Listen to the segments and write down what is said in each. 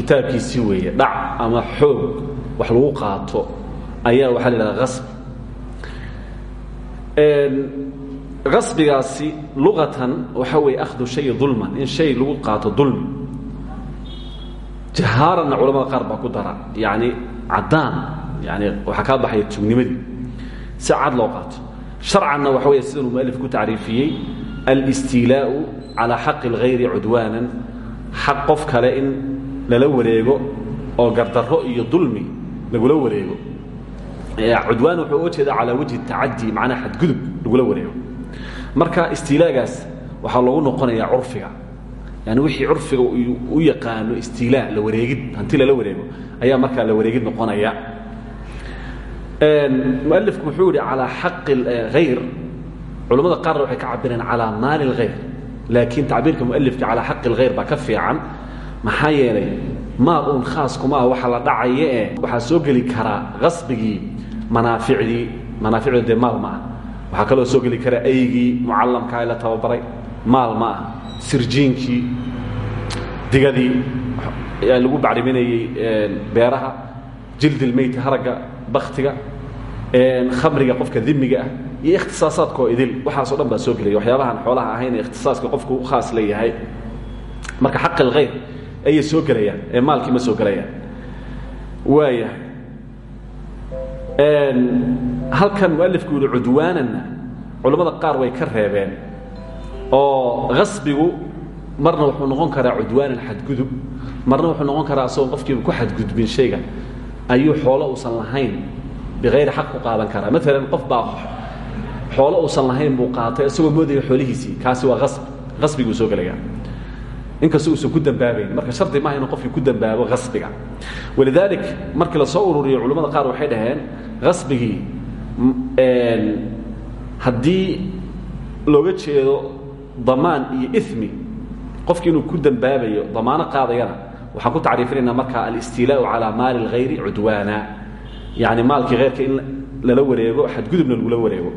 kitaabkiisii weeye dhac ama xoog wax lagu qaato ayaa waxaa la idhaha asb gasbigaasi luqatan waxa weeye akhdu shay dulman in shay lagu qaato dulmi. Jahaaranna culamada qaar ku dara yani caddaan yani waxaa kaa baxaya tugnimadii si cad loo waxa weeye sidanuu mualif ku tacriifiyey alistiilaau calaa xaqi اlhayri cudwaanan. Xaq qof kale in lala wareego oo gardarro iyo dulmi lagula wareego. Cudwaan wuxuu uga jeeda calaa wajhi tacadi macnaha xadgudub lagula wareego. Marka istiilaagaas waxaa loogu noqonayaa curfiga. Yani wixii curfiga u yaqaano istiilaa la wareegid hanti lala wareego ayaa markaa la wareegid noqonaya. Mualifku wuxuu yihi calaa xaqi hayr culamada qaarna waxay ka cabireen calaa maali اlhayr laakiin tacbiirka mualifka calaa xaqi اlhayr baa ka fiican maxaa yeelay maal uun khaaskuma ah waxa la dhacaya ee waxaa soo geli karaa qasbigii manaaficdii manaaficdu dee maal ma ah waxaa kaloo soo geli kara aygii mucallamkaa la tababaray maal ma ah sirjiinkii digadii lagu bacriminayey beeraha jildilmeyt haragga baktiga khamriga qofka dimiga ah iyo ikhtisaasaadkoo idil. Waxaasoo dhan baa soo gelaya waxyaabahaan xoolaha ahayn ee ikhtisaaska qofku u khaas leeyahay. Marka xaq alkhayr ayay soo gelayaan ee maalkii ma soo gelayaan waayahay halkan mualifku yihi cudwaananna culammada qaar way ka reebeen oo qasbigu marna wuxuu noqon karaa cudwaanan xadgudub marna wuxuu noqon karaa asagoo qofkiiba ku xadgudbin shayga ayuu xoolo uusan lahayn biayri xaq ku qaadan karaa. Maalan qof baa xoolo uusan lahayn buu qaatay isagoo moodaya xoolihiisii kaasi waa asb asbiguu soo gelaya inkastoo uusan ku dambaabayn marka shardi maaha inuu qofkii ku dambaabo asbiga walidaalik markii la soo ururiyo culamada qaar waxay dhaheen asbigii haddii looga jeedo damaan iyo imi qofkii inuu ku dambaabayo damaano qaadayana waxaan ku tacriifinaynaa markaa alistiilaau calaa maali اlhayri cudwaana. Yani maalkii heyrka in lala wareego xadgudubna lagula wareego.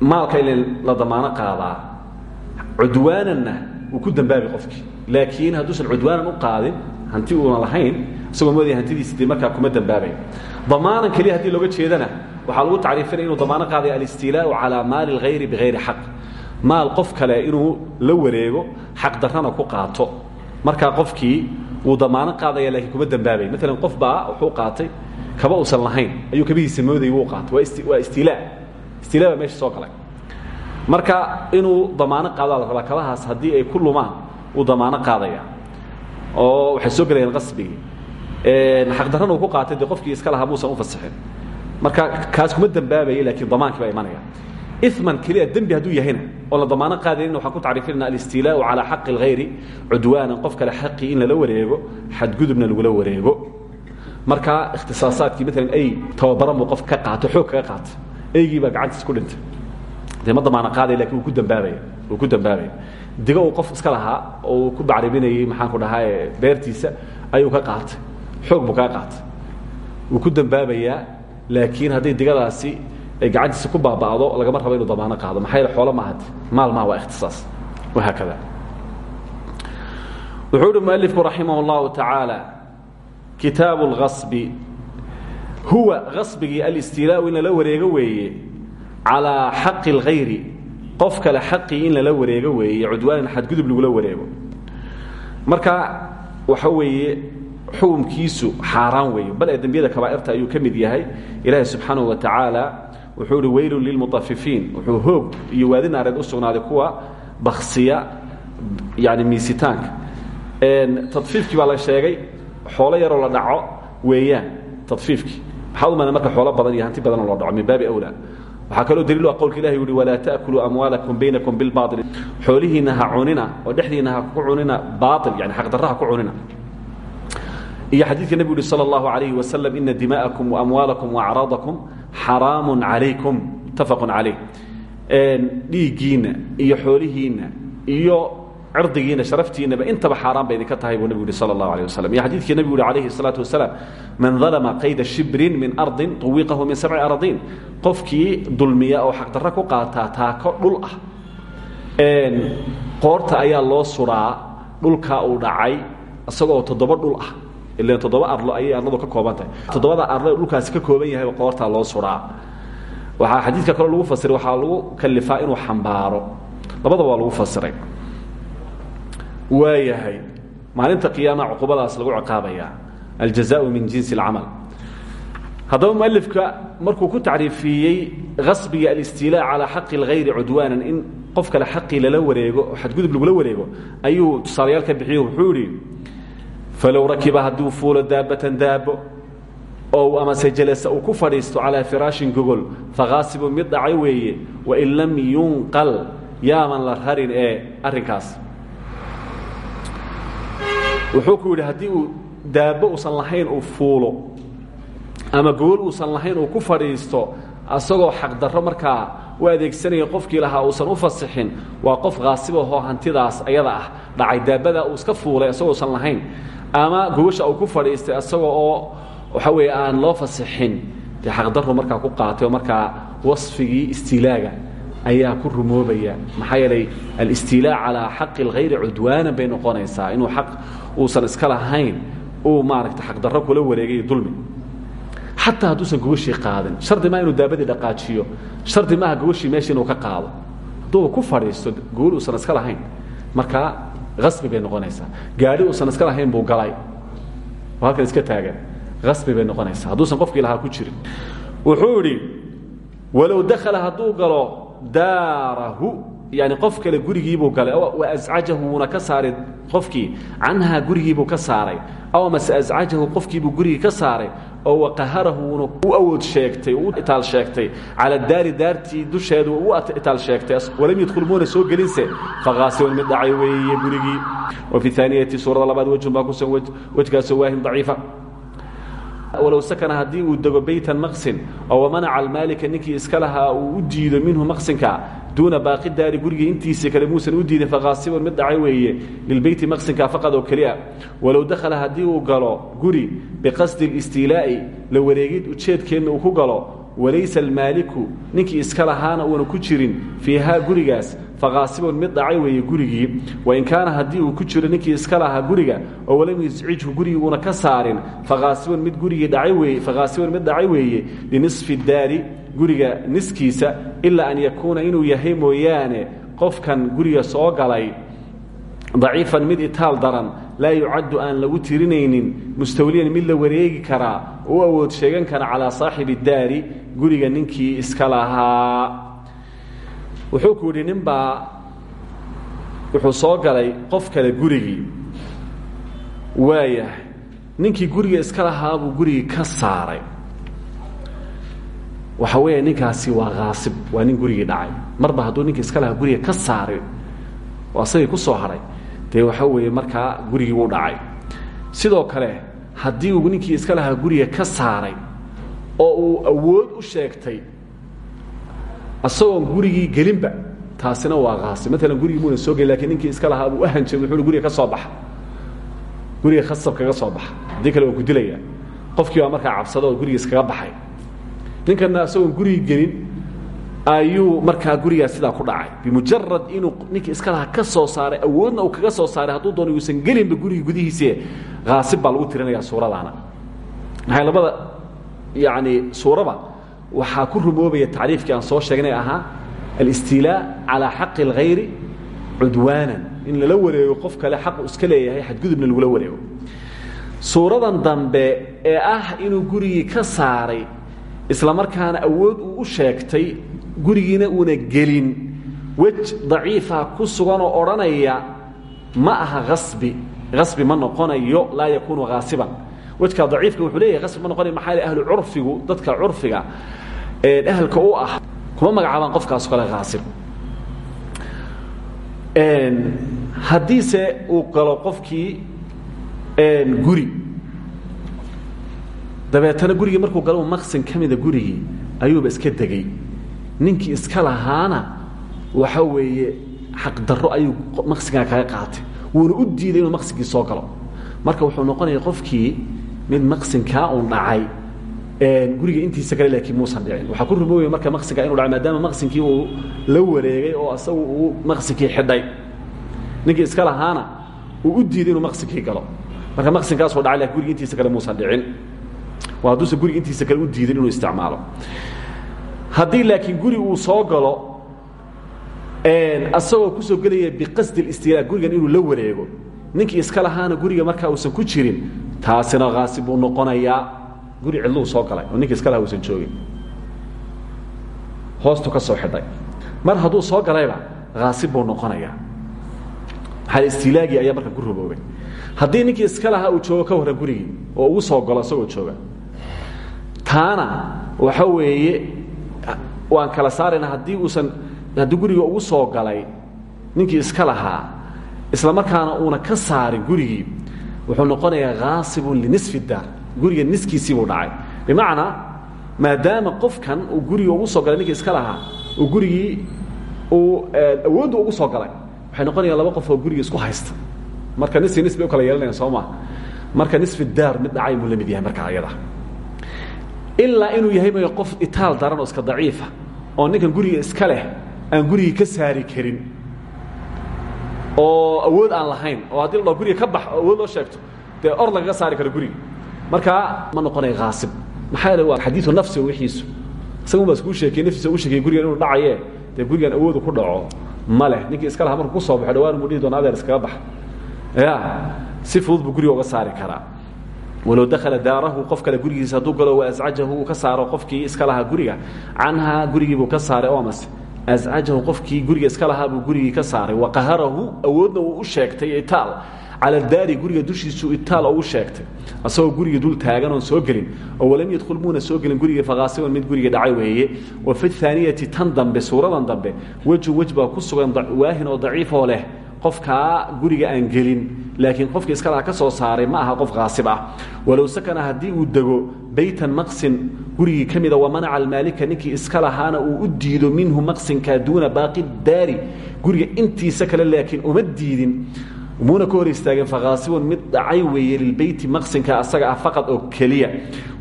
Maalka in la damaano qaadaa cudwaananna wuu ku dambaabi qofkii. Laakiin hadduusan cudwaanan u qaadin hanti uuna lahayn isagoo moodaya hantidiisi dee markaa kuma dambaabay damaanan keliya haddii looga jeedana waxaa lagu tacriifinaya inuu damaano qaadaya alistiilaau calaa maali اlhayri bihayri xaq. Maal qof kale inuu la wareego xaq darrana ku qaato. Markaa qofkii wuu damaano qaadaya lakiin kuma dambaabay maalan qof baa wuxuu qaatay kaba uusan lahayn ayuu kabihiisa moodayay wuu qaatay. Waa istiilaa. Istiilaa baa meesha soo galay marka inuu damaano qaadaa la rabaa kabahaas haddii ay ku lumaan wuu damaano qaadaya. Oo waxay soo gelayaan qasbigii. Xaqdarrana uu ku qaatay dee qofkii iska lahaa muusan u fasixin. Marka kaas kuma dambaabaya laakiin damaankii baa imanaya iman keliya dembi hadduu yahayna oo la damaano qaadayn waxaan ku tacriifinayna alistiilaau calaa xaqi اlhayri cudwaanan qof kale xaqii in lala wareego xadgudubna lagula wareego. Marka ikhtisaasaadkii maalan ay tababaran buu qof ka qaato xoog kaga qaata eygii baa gacantiis ku dhintay dee ma damaano qaadaya laakiin ku dambaabaya wuu ku dambaabaya digo uu qof iska lahaa oo uu ku bacriminayey maxaan ku dhahaa beertiisa ayuu ka qaatay. Xoog buu kaga qaatay. Wuu ku dambaabayaa laakiin hadday digadaasi ay gacantiisa ku baaba'do lagama rabo inuu damaano qaado. Maxaa yaele xoolo maahad maal maha waa ikhtisaas. Wahaakada wuxuu uhi mualifku raximah اllahu tacaala kitaabu اlgasbi huwa gasbigii alistiilaau in lala wareego weeye calaa xaqi اlhayri qof kale xaqii in lala wareego weeye cudwaanan xadgudub lagula wareego marka waxa weeye xukumkiisu xaaraan weeye bal ee dembiyada kabaa'irta ayuu ka mid yahay ilaahi subxaanahu wa tacaala wuxuu ihi weylun lilmuطafifiin wuxuu hoog iyo waadi naareed u sugnaaday kuwa baksiya yani miisitaanka tadfiifkii baa la sheegay xoolo yaroo la dhaco weeyaan tadfiifkii maxaad u malay marka xoolo badan iyo hanti badanoo loo dhaco min baabi awla waxaa kaloo daliil ah qowlka ilah yuhi walaa ta'kuluu amwaalakum baynakum bilbaail xoolihiinna ha cunina oo dhexdiinna ha ku cunina baail yani xaqdarra ha ku cunina. Iyo xadiidka nebigu yuhi sala allahu alayhi wasalam ina dimaa'akum waamwaalakum waacraadakum xaraamun calaykum. Ittafaqun calayh dhiiggiinna iyo xoolihiinna iyo cirdigiina sharaftiinaba intaba xaaraan ba idinka tahay buu nebigu yihi sal اllahu alيه waslm iyo xadidkii nebigu yuhi alayhi الsalaaةu wasalaam man dalma qayda shibrin min ardin طuwiqahu min sabci aradiin qofkii dulmiya oo xaqdarro ku qaataa taako dhul ah qoorta ayaa loo suraa dhulkaa uu dhacay isagoo toddoba dhul ah ilan toddoba arlo ayay arladu ka kooban tahay toddobada arlo dhulkaasi ka kooban yahay qoortaa loo suraa waxaa xadiidka kale lagu fasiray waxaa lagu kalifaa inuu xambaaro labadaba waa lagu fasiray waayahay. Maalinta qiyaama cuqubadaas lagu ciqaabaya. Aljaza min jinsi اcamal haddaba mualifka markuu ku tacriifiyey qasbiga alistila calaa xaqi اlhayri cudwaana in qof kale xaqii lala wareego oo xadgudub lagula wareego ayuu tusaalayaal bixiyo wuxuu idhi falow rakiba hadduu fuulo daabatan daabo o amase jalasa ku fadhiisto calaa firaashin gogol faqaasibun mid dhacay weeye wain lam yunqal yaaman la rarin ee arrinkaas wuxuu ku yidhi haddii uu daabbo uusan lahayn uu fuulo ama gogol uusan lahayn uu ku fadhiisto asagoo xaqdarro markaa u adeegsanaya qofkii lahaa uusan u fasixin waa qof khaasibahoo hantidaas ayada ah. Dhacay daabbadaa uu iska fuulay asagoo usan ama gogosha uu ku fadhiistay asagoo oo waxa weeye aan loo fasixin. Dee xaqdarru markaa ku qaatay oo markaa wasfigii istiilaaga ayaa ku rumoobaya. Maxaa yeelay alistiilaa calaa xaqi اlhayri cudwaanan bay noqonaysaa. Inuu xaq uusan iska lahayn uu maaragta xaqdarro kula wareegay dulmi. Xataa hadduusan gogoshii qaadin shardi maa inuu daabadii dhaqaajiyo shardi maaha gogoshii meesha inuu ka qaado. Hadduuba ku fadhiisto gogol uusan iska lahayn markaa asbi bay noqonaysaa. Gaadhi uusan iska lahayn buu galay. Oo halkan iska taagan. Asbi bay noqonaysaa. Hadduusan qofkii lahaa ku jirin. Wuxuu idhi walow dakhala hadduu galo daarahu yani qof kale gurigiibuu galay. Wa ascajahu wuuna ka saaray qofkii. Canhaa gurigiibuu ka saaray. Aw mase ascajahu qofkiibuu gurigii ka saaray? Oo waqaharahu wuuna u awood sheegtay u itaal sheegtay. Cala daari daartii dusheedu u itaal sheegtay. Walam yadkhul muuna soo gelinse fakaasiban mid dhacay weeye gurigii. Wa fi aaniyati suurada labaad wejhun baa kusan wejgaasoo waahin daciifa walow sakana haddii uu dego baytan maqsin oo wamanaca almaalika ninkii iska lahaa uu u diido minhu maqsinka duuna baaqi daari gurigii intiisii kale muusan u diidin fakaasibun mid dhacay weeye lilbeyti maqsinka faqad oo keliya. Walow dakhala haddii uu galo guri biqasdi اlistiilaa'i la wareegid ujeedkeedna uu ku galo walaysa almaaliku ninkii iska lahaana uuna ku jirin fiihaa gurigaas fakaasibun mid dhacay weeye gurigii. Wain kaana haddii uu ku jiro ninkii iska lahaa guriga oo walam yuscijhu gurigii uuna ka saarin fakaasibun mid gurigii dhacay weeye fakaasibun mid dhacay weeye linisfi daari guriga niskiisa ilaa an yakuuna inuu yahay mooyaane qofkan guriga soo galay. Daciifan mid itaal daran laa yucaddu aan lagu tirinaynin mustawliyan mid la wareegi karaa u awood sheegan kara calaa saaxibi daari guriga ninkii iska lahaa wuxuu ku yidhi nin baa wuxuu soo galay qof kale gurigii. Waayahay ninkii guriga iska lahaa buu gurigii ka saaray. Waxa weeye ninkaasi waa khaasib waa nin gurigii dhacay. Marba hadduu ninkii iska lahaa guriga ka saaray oo asagii ku soo hadhay dee waxa weeye markaa gurigii wuu dhacay. Sidoo kale haddii uu ninkii iska lahaa guriga ka saaray oo uu awood u sheegtay asagoon gurigii gelinba taasina waa kaasi maalan gurigii muuna soo gelin laakiin ninkii iska lahaa buu uhanjay wuxuu guriga ka soo baxa. Guriga khasab kaga soo baxa. Haddii kale ku dilaya. Qofkii baa markaa cabsada guriga iskaga baxay. Ninkana asagoon gurigii gelin ayuu markaa gurigaas sidaa ku dhacay. Bimujarad inuu ninkii iska lahaa ka soo saaray awoodna uu kaga soo saaray hadduu doono yuusan gelinba gurigii gudihiise kaasib baa lagu tirinaya suuradaana. Maxay labada yani suuraba waxaa ku rumoobaya tacriifkii aan soo sheegnay ahaa alistiilaa calaa xaqi اlhayri cudwaanan. In lala wareego qof kale xaqu iska leeyahay xadgudubna lagula wareego. Suuradan dambe ee ah inuu gurigii ka saaray isla markaana awood uu u sheegtay gurigiina uuna gelin. Wej daciifa ku suganoo odhanaya ma aha asbi asbi ma noqonayo laa yakuunu haasiban wejka daciifka wuxuu leeyahay asbi ma noqonayo maxaa ahlu curfigu dadka curfiga ahalka u ah kuma magacaabaan qofkaasoo kale haasib haddiise uu galo qofkii guri. Dabeetana gurigii markuu galo maqsin ka mida gurigii ayuuba iska degey ninkii iska lahaana waxa weeye xaqdarro ayuu maqsinkaa kaga qaatay. Wuuna u diiday inuu maqsinkii soo galo. Marka wuxuu noqonaya qofkii mid maqsinkaa uun dhacay guriga intiisa kale laakiin muusan dhicin waxaa ku rumoobaya marka maqsinkaa inu dhacay maadaama maqsinkii uu la wareegay oo asagu uu maqsinkii xidhay. Ninkii iska lahaana uu u diiday inuu maqsinkii galo. Marka maqsinkaasuu dhacay guriga intiisa kale muusan dhicin waa hadduusa guriga intiisa kale u diidin inuu isticmaalo. Haddii laakiin guri uu soo galo asagoo ku soo gelaya biqasdi اlistila gurigan inuu la wareego ninkii iska lahaana guriga markaa uusan ku jirin taasina haasib buu noqonayaa guri cidluu soo galay oo ninkii iska lahaa uusan joogin. Hoostu ka soo xidhay. Mar hadduu soo galayba haasib buu noqonayaa maxaa istilaagii ayaa marka ku ruboobay haddii ninkii iska uu joogo ka warran gurigii oo ugu soo galo isagoo jooga. Taana waxa weeye waan kala saarayna haddii uusan haddii guriga ugu soo galay ninkii iska lahaa isla markaana uuna ka saarin gurigii wuxuu noqonayaa haasibun linisfi daar. Guriga niskiisii buu dhacay. Bimacnaa maadaama qofkan uu guriga ugu soo galay ninkii iska lahaa uu gurigii uu awooddu ugu soo galay waxay noqonayaan laba qof oo guriga isku haysta. Marka nisfi nis bay u kala yeelanayaan soo maa marka nisfi daar mid dhacay buu la mid yahay marka ayada. Ilaa inuu yahay mayo qof itaal daran oo iska daciifa oo ninkan guriga iska leh aan gurigii ka saari karin oo awood aan lahayn oo haddii la dhao guriga ka bax oo awood loo sheegto dee or lagaga saari karo guriga. Markaa ma noqonaya haasib maxaa yeele waa xadiiu nafsi wixiisu isagun baa iskuu sheekey naftiisa u sheekey gurigan inuu dhacaye dee gurigan awoodu ku dhaco. Ma leh ninkii iska lahaa markuu ku soo baxo dhawaan muu dhihi doona adeer iskaga bax. Ya si fudud buu guriga uga saari karaa. Walow dakala daarahu qof kale gurigiisa hadduu galo waascajahu uu ka saaro qofkii iska lahaa guriga canhaa gurigiibuu ka saaray oo amase ascajahu qofkii guriga iska lahaa buu gurigii ka saaray. Waqaharahu awoodna uu u sheegtay itaal. Cala daari guriga dushiisu itaal ugu sheegtay. Asagoo guriga dul taagan oon soo gelin. Oo walam yadkhul muuna soo gelin guriga fakaasiban mid guriga dhacay weeye. Wa fi aaniyati tan dambe suuradan dambe wejun wej ku sugan waahin oo daciifoo leh qofkaa guriga aan gelin laakiin qofkii iska laha ka soo saaray ma aha qof haasib ah walow sakana haddii uu dego baytan maqsin gurigii ka mida wamanaca almaalika ninkii iska lahaana uu u diido minhu maqsinka duuna baaqi daari. Guriga intiisa kale laakiin uma diidin muuna ka hor istaageen fakaasibun mid dhacay weeye lilbeyti maqsinka asaga ah faqad oo keliya.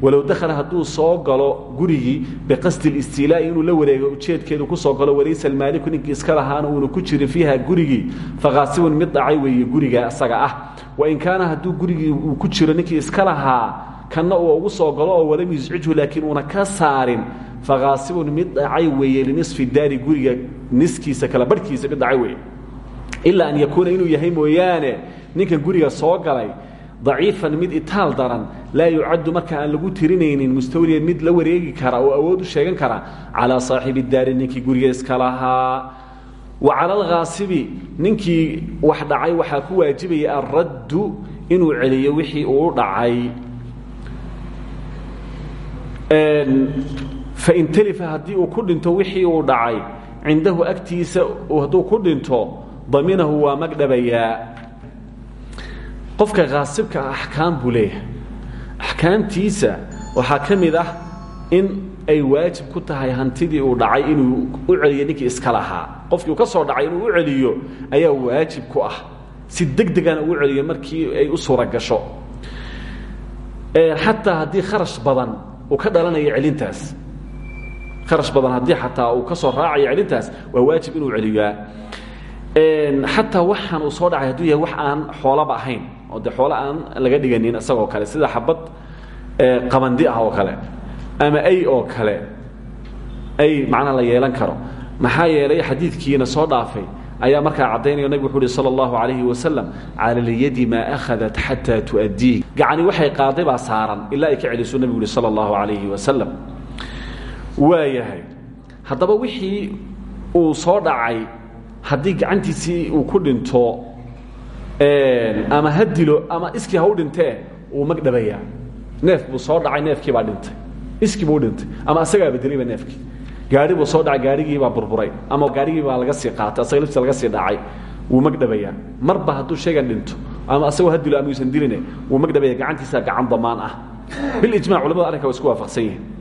Walow dakhala hadduu soo galo gurigii biqasdi listiilaa'i inuu la wareego ujeedkeedu ku soo galo walaysa almaaliku ninkii iska lahaana uuna ku jirin fiiha gurigii fakaasibun mid dhacay weeye guriga asaga ah. Wain kaana hadduu gurigii uu ku jiro ninkii iska lahaa kanna uu ugu soo galo oo walam yuscijhu laakiin uuna ka saarin. Fakaasibun mid dhacay weeye linisfi daari guriga niskiisa kala barhkiisa mid dhacay weeye ilaa an yakuuna inuu yahay mooyaane ninkan guriga soo galay daciifan mid itaal daran laa yucaddu marka aan lagu tirinaynin mustawliyan mid la wareegi kara oo awood u sheegan kara calaa saaxibi daari ninkii guriga iska lahaa. Wa cala alkhaasibi ninkii wax dhacay waxaa ku waajibaya alraddu inuu celiyo wixii uu dhacay. Fain talifa haddii uu ku dhinto wixii uu dhacay cindahu agtiisa hadduu ku dhinto daminahu waa magdhabayaa qofka khaasibka ah axkaam buu leeyahay. Axkaamtiisa waxaa ka mid ah in ay waajib ku tahay hantidii uu dhacay inuu u celiyo ninkii iska lahaa. Qofkii uu ka soo dhacay inuu u celiyo ayaa waajib ku ah. Si deg degana uu celiyo markii ay u suura gasho. Xataa haddii kharash badan uu ka dhalanayo celintaas. Kharash badan haddii xataa uu ka soo raacayo celintaas waa waajib inuu celiyaa xataa waxaan uu soo dhacay hadduu yahay wax aan xoolaba ahayn oo de xoolo aan laga dhiganin isagoo kale sida xabad qabandi ah oo kale ama ay oo kale ay macnaha la yeelan karo. Maxaa yeelay xadiidkiina soo dhaafay ayaa markaa caddaynaya nabig wuxuu uhi sala allahu calayhi wasalam cala lyadi maa akhadat xataa gacani waxay qaaday baa saaran ilaa ay ka celiso nebigu uhi sala allahu calayhi wasalam waayahay haddaba wixii uu soo dhacay haddii gacantiisii uu ku dhinto ama ha ama iskii ha u dhintee wuu magdhabayaa neef buu soo dhacay neefkii baa dhintay. Iskii buu dhintay. Ama asagaaba dilayba neefkii. Gaari buu soo dhacay gaarigiibaa burburay. Ama gaarigii baa laga sii qaatay asaga laftiisa laga sii dhacay wuu magdhabayaa marba hadduu shaygan dhinto ama asagoo ha dilo ama yuusan diline wuu magdhabaya gacantiisa gacan damaan ah. Bilijmac culamada arrinka wa isku waafaqsan yihiin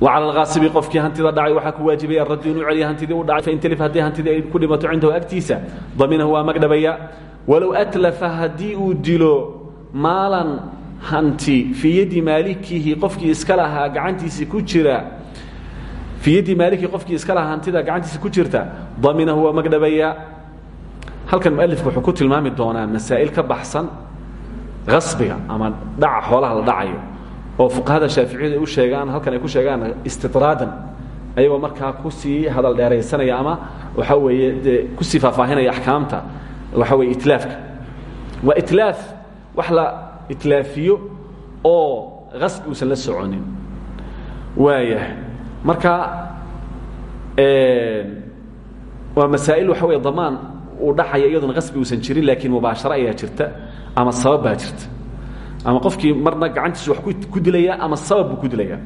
wacala alkhaasibi qofkii hantida dhacay waxaa ku waajibaya raddi inuu celiya hantidii u dhacay fain telif haddii hantidii ay ku dhimato cindahu agtiisa damiinahu waa magdhabaya. Walow atlafa haddii uu dilo maalan hanti fii yaddi maalikihi qofkii iska lahaa gacantiisii ku jira fii yaddi maalikii qofkii iska lahaa hantida gacantiisa ku jirta daminahu waa magdhabaya. Halkan mualifku wuxuu ku tilmaami doonaa masaa'il ka baxsan khasbiga ama dhaca xoolaha la dhacayo oo fuqahada shaaficiyadu ay u sheegaan halkan ay ku sheegaan istidraadan ayagoo markaa ku sii hadal dheeraysanaya ama waxa weeye dee ku sii faahfaahinaya axkaamta waxa weye itlaafka. Waa itlaaf wax la itlaafiyo oo qasbi uusan la soconin. Waayahay marka waa masaa'il waxa weye damaan uu dhacaya iyaduna qasbi uusan jirin laakiin mubaasharo ayaa jirta ama sabab baa jirta ama qofkii marna gacantiisu wax ku dilaya ama sabab buu ku dilaya.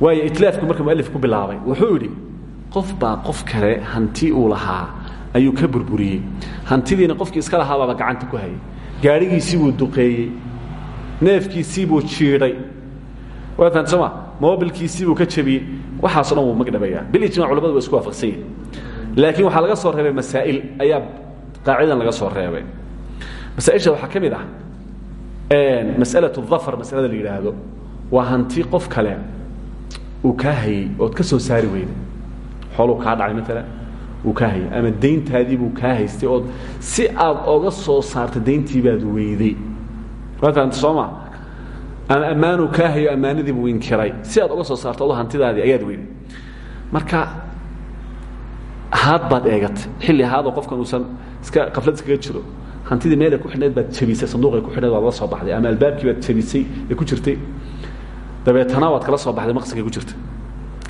Waayo itlaafku marka mualif ku bilaabay wuxuu yidhi qof baa qof kale hanti uu lahaa ayuu ka burburiyey. Hantidiina qofkii iska lahaabaaba gacanta ku hayay. Gaadhigiisii buu duqeeyey. Neefkiisii buu jiidhay. Waa fahamta sooma mobilkiisii buu ka jabiyey. Waxaaso dhan wuu magdhabayaa bilijmac culamadu waa isku waafaqsan yihiin laakiin waxaa laga soo reebay masaa'il ayaa qaacidan laga soo reebay. Masaaisha waxaa ka mid ah masأlaة afr maslada la yidhaahdo waa hanti qof kale uu kaa hayey ood ka soo saari weyday xooluu kaa dhacay maalan uu kaa hayay. Ama dayntaadiibuu kaa haystay ood si aad oga soo saarta dayntii baad weyday. Waa fahamta soo ma? Ama ammaanuu kaa hayo ammaanadii buu inkiray. Si aad oga soo saarto adoo hantidaadii ayaad weyday. Marka haad baad eegatay. Xilli haadoo qofkan uusan iska qaflad iskaga jiro hantidii meelay ku xidhnayd baad jabisay sanduuqay ku xidhnayd waad la soo baxday ama albaabkii baad jabisay ee ku jirtay. Dabeetana waad kala soo baxday maqsinkay ku jirta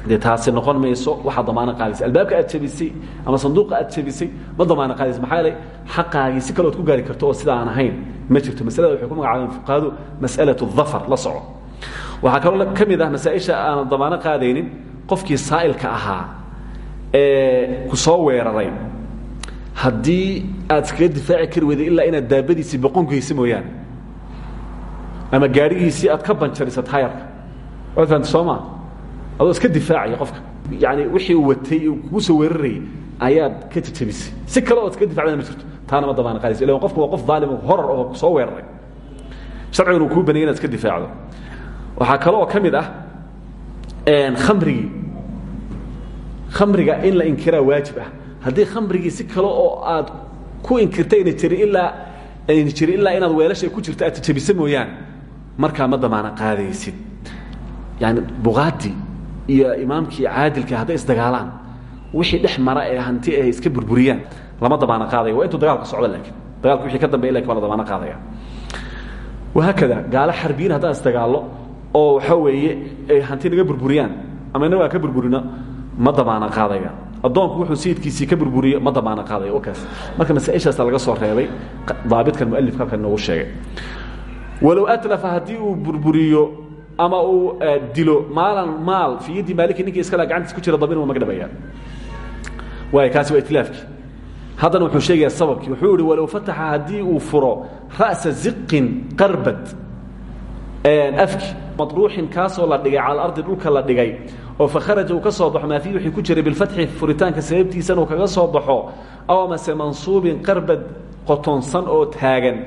dee taasi noqon mayso waxaad damaano qaadaysa albaabka aad jabisay ama sanduuqa aad jabisay ma damaano qaadaysa maxaa yeelay xaqaagii si kale ood ku gaari karto oo sida aan ahayn ma jirto. Masalada waxay ku magacaabeen fuqahadu mas'alatu dhafar la soco. Waxaa kaloo ka mid ah masaa-isha aanan damaano qaadaynin qofkii saa'ilka ahaa ee ku soo weeraray haddii aad iskaga difaaci kari weyday ilaa inaad daabadiisii boqonkaysa mooyaane ama gaadhigiisii aad ka banjarisa taayarka waad fahamta soo maa iska difaacaya qofka. Yani wixii uu watay kugu soo weerarayay ayaad ka jajabisay. Si kale ood iskaga difacdana ma jirto. Taana ma damaana qaadaysa. Illa qofku waa qof daalim horar oo soo weeraray. Sharciguna uu kuu banayay inaad iska difaacdo. Waxaa kale oo ka mid ah khamrigii. Khamriga in la inkiraa waajib ah haddii khamrigii si kale oo aad ku inkirta ayna jirin ilaa ayna jirin ilaa inaad weelasha ku jirto aad jajabisa mooyaane markaa ma damaana qaadaysid. Yani buqaadii iyo imaamkii caadilka hadday isdagaalaan wixii dhex mara ee hanti ay iska burburiyaan lama damaana qaadaya. Waa intuu dagaalka socdo laakiin. Dagaalka wixii ka dambeya laakiin waa la damaana qaadaya. Wahaakada gaalo xarbiyiin haddaan isdagaallo oo waxaa weeye ay hanti naga burburiyaan ama inaga ka burburino ma damaana qaadaya addoonku wuxuu sayidkiisii ka burburiyo ma damaana qaadayo kaas. Marka masaaishaasa laga soo reebay daabitkan mualifka halkan inoogu sheegay. Walow atlafa haddii uu burburiyo ama uu dilo maalan maal fii yaddi maaliki ninkii iskala gacantiis ku jira dabin uu magdhabaya waay kaasi waa itlaafkii haddana wuxuu sheegayaa sababkii. Wuxuu ihi walow fataxa haddii uu furo ra'sa ziqin qarbad afki madruuxin kaasoo la dhigay cala ardi dhulka la dhigay oo fakharaja uu ka soo baxo maa fiihi wixii ku jiray bilfatxi furitaanka sababtiisana uu kaga soo baxo aw amase mansuubin qarbad qotonsan oo taagan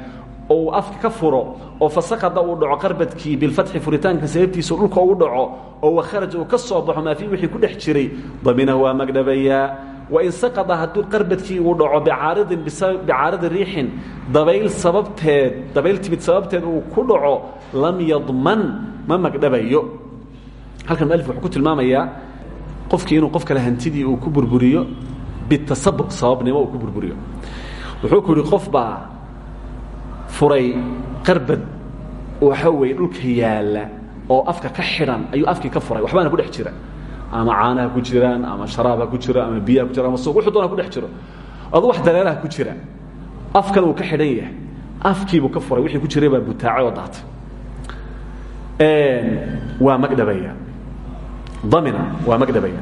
oo afka ka furo oo fasakada uu dhaco qarbadkii bilfatxi furitaanka sababtiisa dhulka ugu dhaco oo wakharaja ka soo baxo maa fiihi wixii ku dhex jiray daminahu waa magdhabayaa wain saqada hadduu qarbadkii uu dhaco bicaaridin bicaaridi riixin dabayl sababteed dabayl timid sababteed uu ku dhaco lam yadman ma magdhabayo halkan mualif wuxuu ku tilmaamayaa qofkii inuu qof kale hantidii uu ku burburiyo bitasabuq sababnimo uu ku burburiyo. Wuxuu ku yidhi qof baa furay qarbad waxa weeye dhulka yaalla oo afka ka xidhan ayuu afkii ka furay. Waxbaana ku dhex jira. Ama caanaha ku jiraan ama sharaabha ku jiro ama biyaha ku jira ama suuq wuxuu doona ku dhex jiro. Adu wax dareeraha ku jira. Afkana uu ka xidhan yahay. Afkiibuu ka furay. Wixii ku jiray baa butaacay oo daatay. Waa magdhabaya damina waa magdhabaya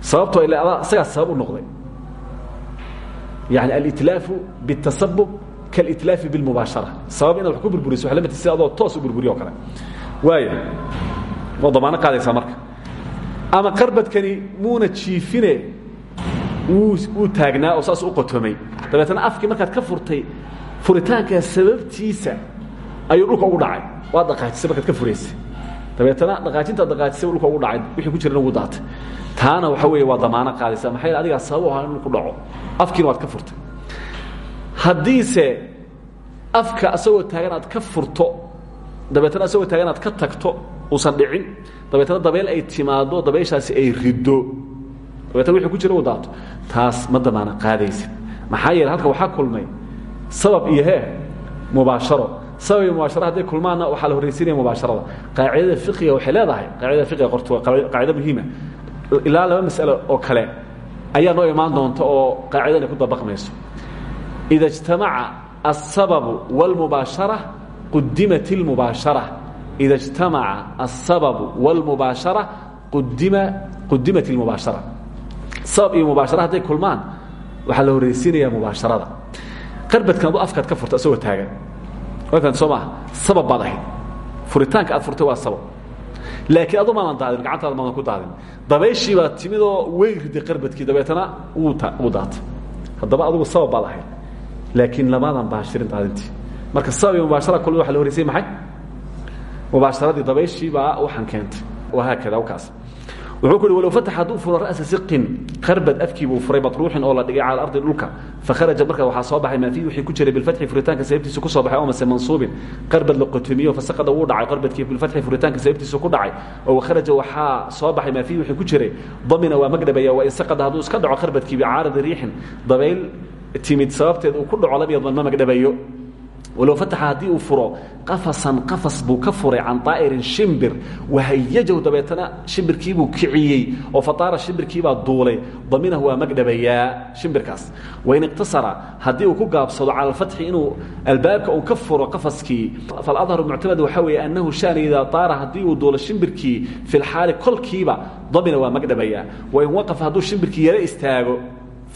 sababtoo ila isagaa sabab u noqday. Yani alitlaafu bitasabub kalitlaafi bilmubaashara. Sabab inaad wax ku burburiso waa la mid sida adoo toos burburiyo kale. Waaya waa damaano qaadaysaa marka. Ama qarbadkani muuna jiifine wuu taagnaa oo saas u qotomay dabeetna afkii markaad ka furtay furitaankaa sababtiisa ayuu dhulka ugu dhacay. Waad dhaqaajisay markaad ka furaysay dabeetna dhaqaajintaad dhaqaajisay dhulka ugu dhacay wixii ku jirana ugu daatay. Taana waxa weeye waa damaano qaadaysa maxaa yeel adigaa sabab u ahaa in ku dhaco? Afkiina waad ka furtay. Haddiise afka asagoo taagan aad ka furto dabeetna asagoo taagan aad ka tagto uusan dhicin dabeetna dabeyl ay timaado dabayshaasi ay riddo dabeetna wixii ku jira u daato taas ma damaana qaadaysid. Maxaa yeele halka waxaa kulmay sabab iyo hee mubaasharo sabab iyo mubaasharo hadday kulmaanna waxaa la horraysiinaya mubaasharada qaacidada fiqiga waxay leedahay qaacidada fiqiga qorto qaacido muhiima ilaa laba mas'alo oo kale ayaa noo imaan doonta oo qaacidan ay ku dabaqmayso ida اجtamaca الsababu wاlmubaashara qudimat اlmubaashara ida اجtamaca الsababu wاlmubaashara qudima qudimat اlmubaashara sabab iyo mubaashara hadday kulmaan waxaa la horraysiinaya mubaasharada qarbadkan adu afkaad ka furta isagoo taagan wakan soo maaha sabab baad ahayd. Furitaanka aad furtay waa sabab. Laakiin adu maadan daadin gacantaada maadan ku daadin dabayshii baa timid oo wey riday qarbadkii dabeetana wuu daatay. Haddaba adugu sabab baad ahayd. Laakiin lamaadan baashirin daadintii. Marka sabab iyo mubaashara kulmi waxa la horraysay maxay? Mubaasharadii dabayshii baa waxaan keentay. Wahaakada kaas wuxuu ku uhi walow fatax ra'sa siqin qarbad afkii buu furay matruuxin oo la dhigay cala ardi dhulka. Fakharaja marka waxaa soo baxay maa fiihi wixii ku jiray bilfatxi furitaanka sababtiisu ku soo baxay oo mase mansuubin. Qarbad la qotomiyo fasaqada wuu dhacay qarbadkii bilfatxi furitaanka sababtiisu ku dhacay. Oo wakharaja waxaa soo baxay maa fiihi wixii ku jiray damina waa magdhabaya waa in saqada hadduu iska dhaco qarbadkii bicaaradi riixin. Dabayl timid sababteed uu ku dhaco lam ma magdhabayo walow fataxa haddii uu furo qafasan qafas buu ka furay can daa'irin shimbir wahayajahu dabeetana shimbirkiibuu kiciyey oo fataara shimbirkiibaa duulay daminahu waa magdhabayaa shimbirkaas wain iqtasara haddii uu ku gaabsado cala alfatxi inuu albaabka uu ka furo qafaskii faladharu muctamad waxaa weeye annahu shaani idaa taara haddii uu duulo shimbirkii fi lxaali kolkiiba damina waa magdhabayaa wain waqafa hadduu shimbirkii yaro istaago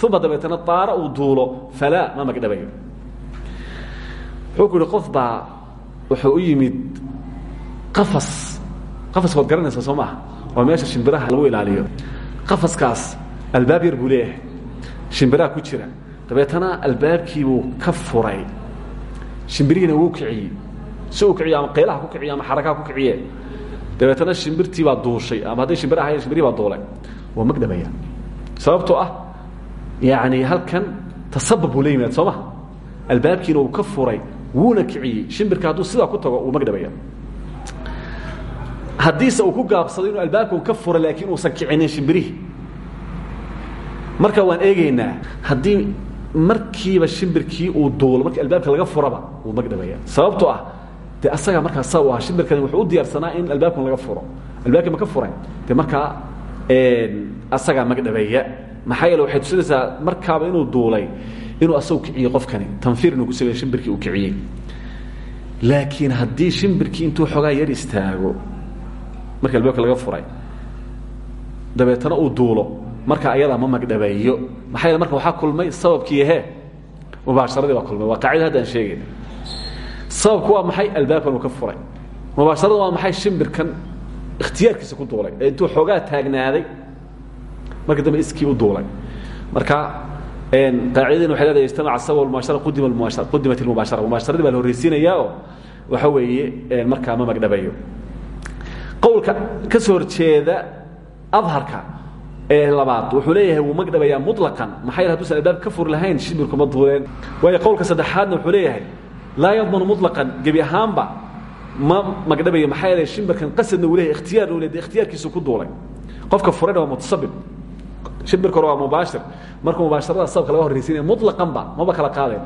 uma dabeetana taara uu duulo falaa ma magdhabayo wuxuu ku yihi qof baa wuxuu u yimid qafas. Qafaska waad garanaysaa soo maaha? Waa meesha shimbiraha lagu ilaaliyo. Qafaskaas albaab yar buu leeyahay. Shimbiraha ku jira. Dabeetana albaabkiibuu ka furay. Shimbirihiina wuu kiciyey. Si uu kiciyo ama qaylaha ku kiciye ama xarakaha ku kiciye dabeetana shimbirtii baa duushay. Ama hadday shimbir ahayen shimbirihii baa duulay. Waa magdhabaya sababtoo ah yani halkan tasabab buu la yimaad soo maha albaabkiina uu ka furay wuuna kiciyey shimbirka hadduu sidaa ku tago wuu magdhabaya haddiise uu ku gaabsado inuu albaabka ka fura laakiin uusan kicinin shimbirihii marka waan eegaynaa haddii markiiba shimbirkii uu duulo markii albaabka laga furaba wuu magdhabaya sababtoo ah de asaga markaa saa u ah shimbirkani wuxuu u diyaarsanaa in albaabkan laga furo. Albaabkii ma ka furay de markaa asagaa magdhabaya maxaa yeele waxay tusinaysaa markaaba inuu duulay inuu asagu kiciyey qofkani tanfiir ku sameeye shimbirkii uu kiciyey. Laakiin haddii shimbirkii intuu xoogaa yar istaago markii albaabka laga furay dabeetana uu duulo. Marka ayadaa ma magdhabeeyo maxaa marka waxaa kulmay sababkii he mubaasharadii baa kulmay. Waa qaacida aan sheegayna sababku waa maxay? Albaabkan uu ka furay. Mubaasharada waa maxay? Shimbirkan ikhtiyaarkiisa ku duulay. Intuu xoogaa taagnaaday marka dambe iskii u duulay. Marka qaacidadin waxay leedahay ijtamaca sabab almubaashara qudima almubaashara qudimat almubaashara mubaasharadii baa la horreysiinayaa oo waxa weeye markaa ma magdhabayo qowlka ka soo horjeeda adharka ee labaad wuxuu leeyahay wuu magdhabayaa muطlaqan maxaa yeele haduusan albaab ka furi lahayn shimbirku ma duuleen. Waayo qowlka saddexaadna wuxuu leeyahay laa yadmanu muطlaqan gebi ahaanba ma magdhabayo maxaa yeele shimbirkan qasadna uu leeyahay ikhtiyaarna uu leeyahay ikhtiyaarkiisu ku duulay. Qofka furayna waa mutasabib shimbirka hore waa mubaashir marka mubaasharada sababka laga horreysiinaya muطlaqanba maba kala qaadayn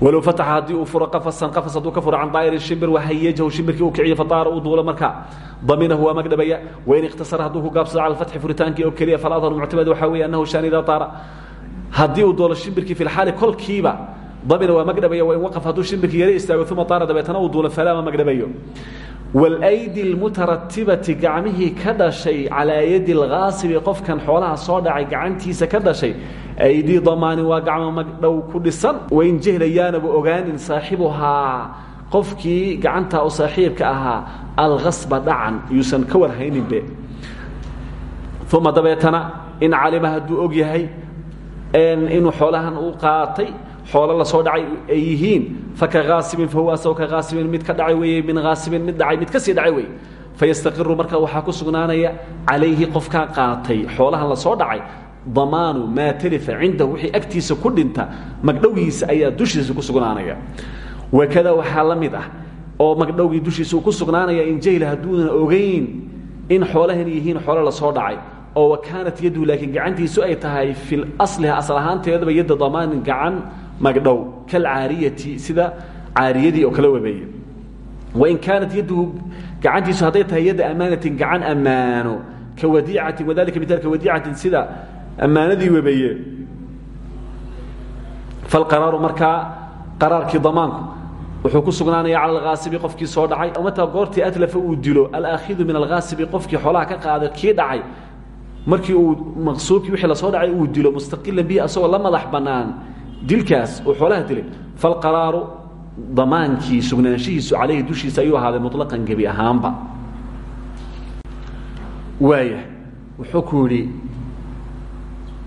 walow fataxa haddii uu furo qafasan qafas hadduu ka furo can daa'iri shimbir wahayajahu shimbirkii uu kiciyo fataara uu duulo marka. Daminahu waa magdhabaya wain ikhtasara hadduu ku gaabsado cala alfatxi furitaankii oo keliya faladharu muctamad waxaa weeye annahu shaan idaa taara haddii uu duulo shimbirkii fi lxaali kolkiiba damina waa magdhabaya wain waqaf hadduu shimbirkii yara istaago uma taara dabeetana uu duulo falaa ma magdhabayo walaydi lmutaratibati gacmihii ka dhashay calaa yadi alghaasibi qofkan xoolaha soo dhacay gacantiisa ka dhashay. Aydii damaanin waa gacmo magdhow ku dhisan. Wain jehlayaanaba ogaanin saaxibuhaa. Qofkii gacantaa u saaxiibka ahaa alkasba dhacan yuusan ka warhayninbe. Uma dabeetana in calima hadduu og yahay inuu xoolahan uu qaatay xoolo la soo dhacay ay yihiin faka haasibin fahuwa asagoo ka mid ka dhacay weeye min haasibin mid dhacay mid ka sii dhacay weeye. Fayastaqiru marka waxaa ku sugnaanaya calayhi qofkaa qaatay. Xoolahan la soo dhacay damaanu maa talifa cindahu wixii agtiisa ku dhinta magdhowgiisa ayaa dushiisa ku sugnaanaya. Wakada waxaa la ah oo magdhowgii dushiisa ku sugnaanaya in jahla hadduunan ogayn in xoolahan yihiin xoolo la soo dhacay. Oo wakaanat yaddu laakiin gacantiisu ay tahay fi asliha asal ahaanteedaba yadda gacan magdhow kalcaariyati sida caariyadii oo kala webeeye wain kaanat yadduhu gacantiisu hadday tahay yadda ammaanatin gacan ammaano ka wadiicatin wadalika mitaalka wadiicatin sida ammaanadii webeeye falqaraaru markaa qaraarkii damaanku wuxuu ku sugnaanaya cala alhaasibi qofkii soo dhacay mataa goortii atlafa uu dilo alaakhidu min alhaasibi qofkii xoolaha ka qaaday kii dhacay markii uu maqsuubkii wixii la soo dhacay uu dilo mustaqilan bihi asagoo la madax bannaan dilkaas uu xoolaha dilay falqaraaru damaankii sugnaanshihiisu calayhi dushiisa ayuu ahaaday muطlaqan gebi ahaanba. Waaya wuxuu ku yidhi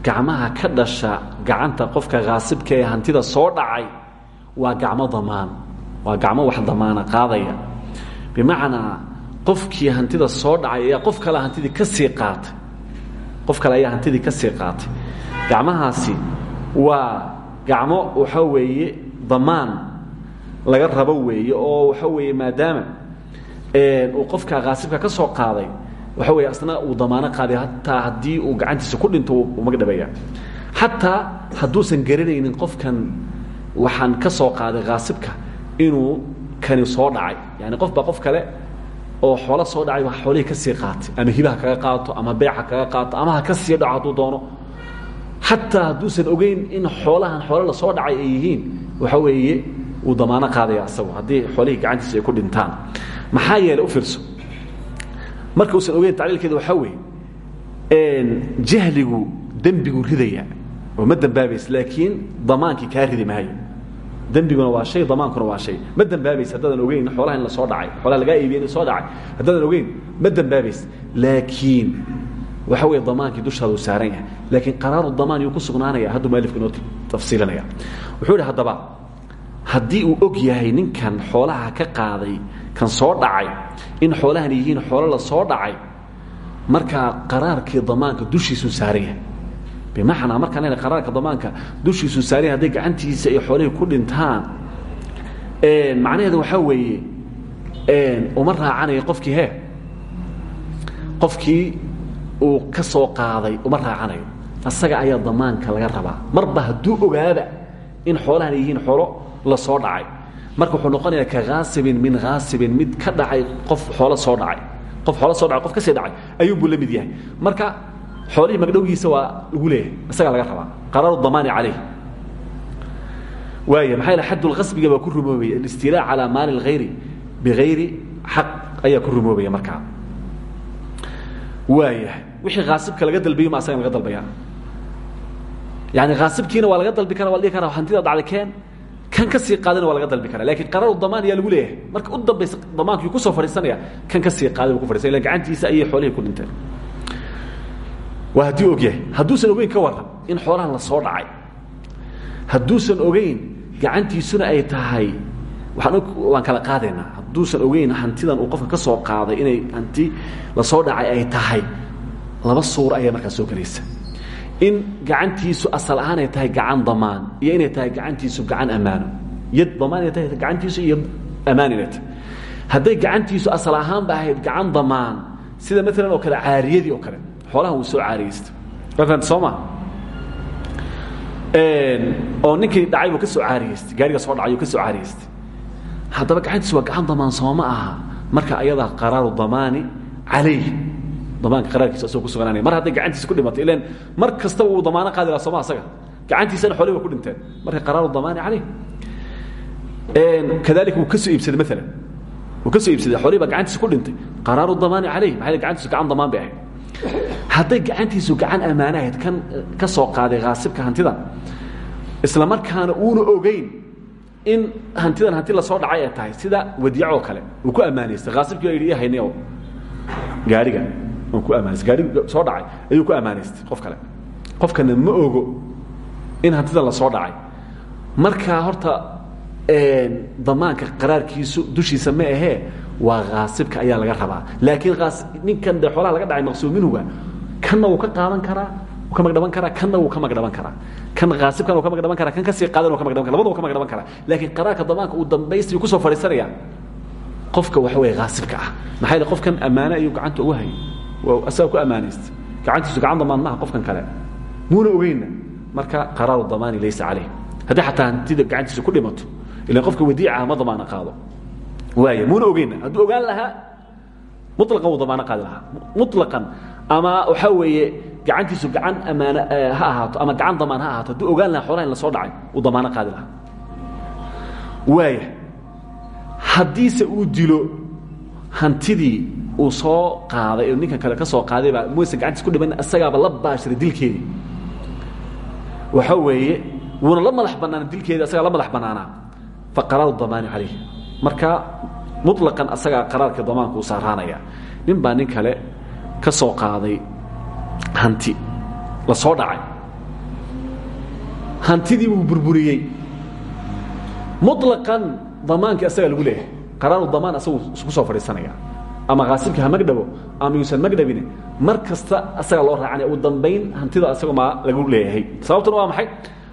gacmaha ka dhasha gacanta qofka haasibka ee hantida soo dhacay waa gacmo damaan waa gacmo wax damaana qaadaya. Bimacnaa qofkii hantida soo dhacay ayaa qof kale hantidii ka sii qaatay qof kale ayaa hantidii ka sii qaatay. Gacmahaasi waa gacmo waxa weeye damaan laga rabo weeye oo waxa weeye maadaama uu qofka haasibka ka soo qaaday waxa weeye asna uu damaano qaaday hataa haddii uu gacantiisa ku dhinto uu magdhabaya xataa hadduusan garanaynin qofkan waxaan ka soo qaaday haasibka inuu kani soo dhacay. Yani qof baa qof kale oo xoolo soo dhacay xoolihii ka sii qaatay ama hibaha kaga qaato ama beeca kaga qaato ama ha ka sii dhaco hadduu doono xataa hadduusan ogeyn in xoolahan xoolo la soo dhacay ay yihiin waxa weeye wuu damaano qaadaya asagu. Haddii xoolihii gacantiisa ay ku dhintaan maxaa yeelay u fiirso? Marka uusan ogeyn tacliilkeeda waxaa weeye jahligu dembiguu ridaya oo ma dembaabays laakiin damaankii kaa ridi maayo dembiguna waa shay damaankuna waa shay. Ma dembaabays haddaadan ogeyn xoolaha in la soo dhacay xoolaha lagaa iibiya in soo dhacay. Haddaadan ogeyn ma dembaabays laakiin waxa weeye damaankii dushaada saaran yahay. Laakiin qaraaru damaan yuu ku sugnaanaya hadduu mualifku inoo tafsiilinaya wuxuu yidhi haddaba haddii uu og yahay ninkan xoolaha ka qaaday kan soo dhacay in xoolahan yihiin xoolo la soo dhacay markaa qaraarkii damaanka dushiisuu saaran yahay. Bimacnaa markaan lena qaraarka damaanka dushiisuu saaran yahay hadday gacantiisa iyo xoolihii ku dhintaan macnaheedu waxaa weeye uma raacanayo qofkii he qofkii uu ka soo qaaday uma raacanayo. Asaga ayaa damaanka laga rabaa. Marba hadduu ogaaba in xoolahan yihiin xoolo la soo dhacay. Marka wuxuu noqonayaa ka haasibin min haasibin mid ka dhacay qof xoolo soo dhacay. Qof xoolo soo dhacay qof ka sii dhacay ayuunbuu la mid yahay. Marka xoolihii magdhowgiisa waa lagu leeyahay isagaa laga rabaa. Qaraaru damaani calayh waaya maxaa yaele xaddu lqasbiga baa ku rumoobaya alistilaa calaa maali اlhayri bigayri xaq ayaa ku rumoobaya markaa. Waaya wixii haasibka laga dalbayo ma asagan laga dalbaya yani haasibkiina waa laga dalbi kara waa la dhihi kara hantida dhacday keen kan ka sii qaadana waa laga dalbi kara. Lakin qaraaru damaan ayaa lagu leeyahay. Marka u dambaysa damaanku ku soo fadhiisanaya kan ka sii qaaday ku fadhisanaya ila gacantiisa ayay xoolihii ku dhinteen waa haddii og yahay hadduusan ogeyn ka waran in xoolahan la soo dhacay. Hadduusan ogeyn gacantiisuna ay tahay waan kala qaadaynaa. Hadduusan ogeyn hantidan uu qofka ka soo qaaday inay hanti la soo dhacay ay tahay laba suuro ayaa markaa soo gelaysa. In gacantiisu asal ahaan ay tahay gacan damaan iyo inay tahay gacantiisu gacan ammaano yad damaan inay tahay gacantiisu iyo ammaan inay gacantiisu asal ahaanba ahayd gacan damaan sida maalan kale caariyadii oo kale xoolahan wuu soo caariyeysta waafahanta soo ma? Oo ninkii dhacay buu ka soo caariyeystay gaariga soo dhacay uu ka soo caariyeystay. Haddaba gacantiisu waa gacan damaan sooma aha. Marka ayadaa qaraaru damaani calayh damaanka qaraarkiisa asagoo ku sugnaanaya mar hadday gacantiisa ku dhimatay ilan mar kastaba uu damaano qaadi laha asaga. Gacantiisana xoolihi ku dhinteen. Marka qaraaru damaani calayh kadalika wuu ka soo iibsaday maalan wuu ka iibsaday xoolihi gacantiisa ku dhintay. Qaraaru damaani calayh maxay gacantiisu gacan damaan bay ahayd? Hadday gacan ammaano ahayd kan ka qaaday khaasibka hantidan isla markaana uuna ogeyn in hantidan hanti la soo dhacay ay tahay sida wadiico oo kale. Uu ku ammaanaystay. Khaasibkii baa yidhi gaariga soo dhacay. Ayuu ku ammaanaystay qof kale. Qofkana ma ogo in hantidan la soo dhacay. Markaa horta damaanka qaraarkiisu dushiisa ma ahee waa khaasibka ayaa laga rabaa. Laakiin ninkan de xoolaha laga dhacay maqsuum minhuga kanna ka qaadan karaa ka magdhaban karaa kanna wuu ka magdhaban karaa. Kan khaasibkana wuu ka magdhaban karaa kan ka sii qaadan ka magdhaban kara labada ka magdhaban karaa. Laakiin qaraarka damaanka uu dambaystiyu ku soo fadhiisanaya qofka waxa weeye khaasibka ah. Maxaa qofkan ammaane ayuu gacanta ugu hayay asaga ku ammaanaystay gacantiisu gacan damaan maaha qofkan kale. Muuna ogeyna marka qaraaru damaani laysa calayh haddii xataa hantida gacantiisa ku dhimato ilan qofka wadiicaha ma damaano qaado. Waaya muuna ogeyna hadduu ogaan lahaa muطlaqan wuu damaano qaadi lahaa. Muطlaqan ama waxaa weeye gacantiisu gacan ammaan ha ahaato ama gacan damaan ha ahaato hadduu ogaan lahaa xoolaha in la soo dhacay uu damaano qaadi lahaa. Waaya haddiise uu dilo hantidii uu soo qaaday oo ninkan kale ka soo qaadaybaa muaysan gacantiis ku dhiman isagaaba la baashiray dilkeedii. Waxa weeye wuuna la madax banaana dilkeedii asagaa la madax banaanaa fa qaraaru damaani calayh marka muطlaqan asagaa qaraarka damaanka uu saaraanaya nin baa nin kale ka soo qaaday hanti. La soo dhacay. Hantidii buu burburiyey. Muطlaqan damaankii asagaa lagu leeyahay. Qaraaru damaan asagu isku soo fadhiisanaya ama khaasibka ha magdhabo ama yuusan magdhabin mar kasta asagaa loo raacanaya ugu dambayn hantida asaga maa lagu leeyahay. Sababtuna waa maxay?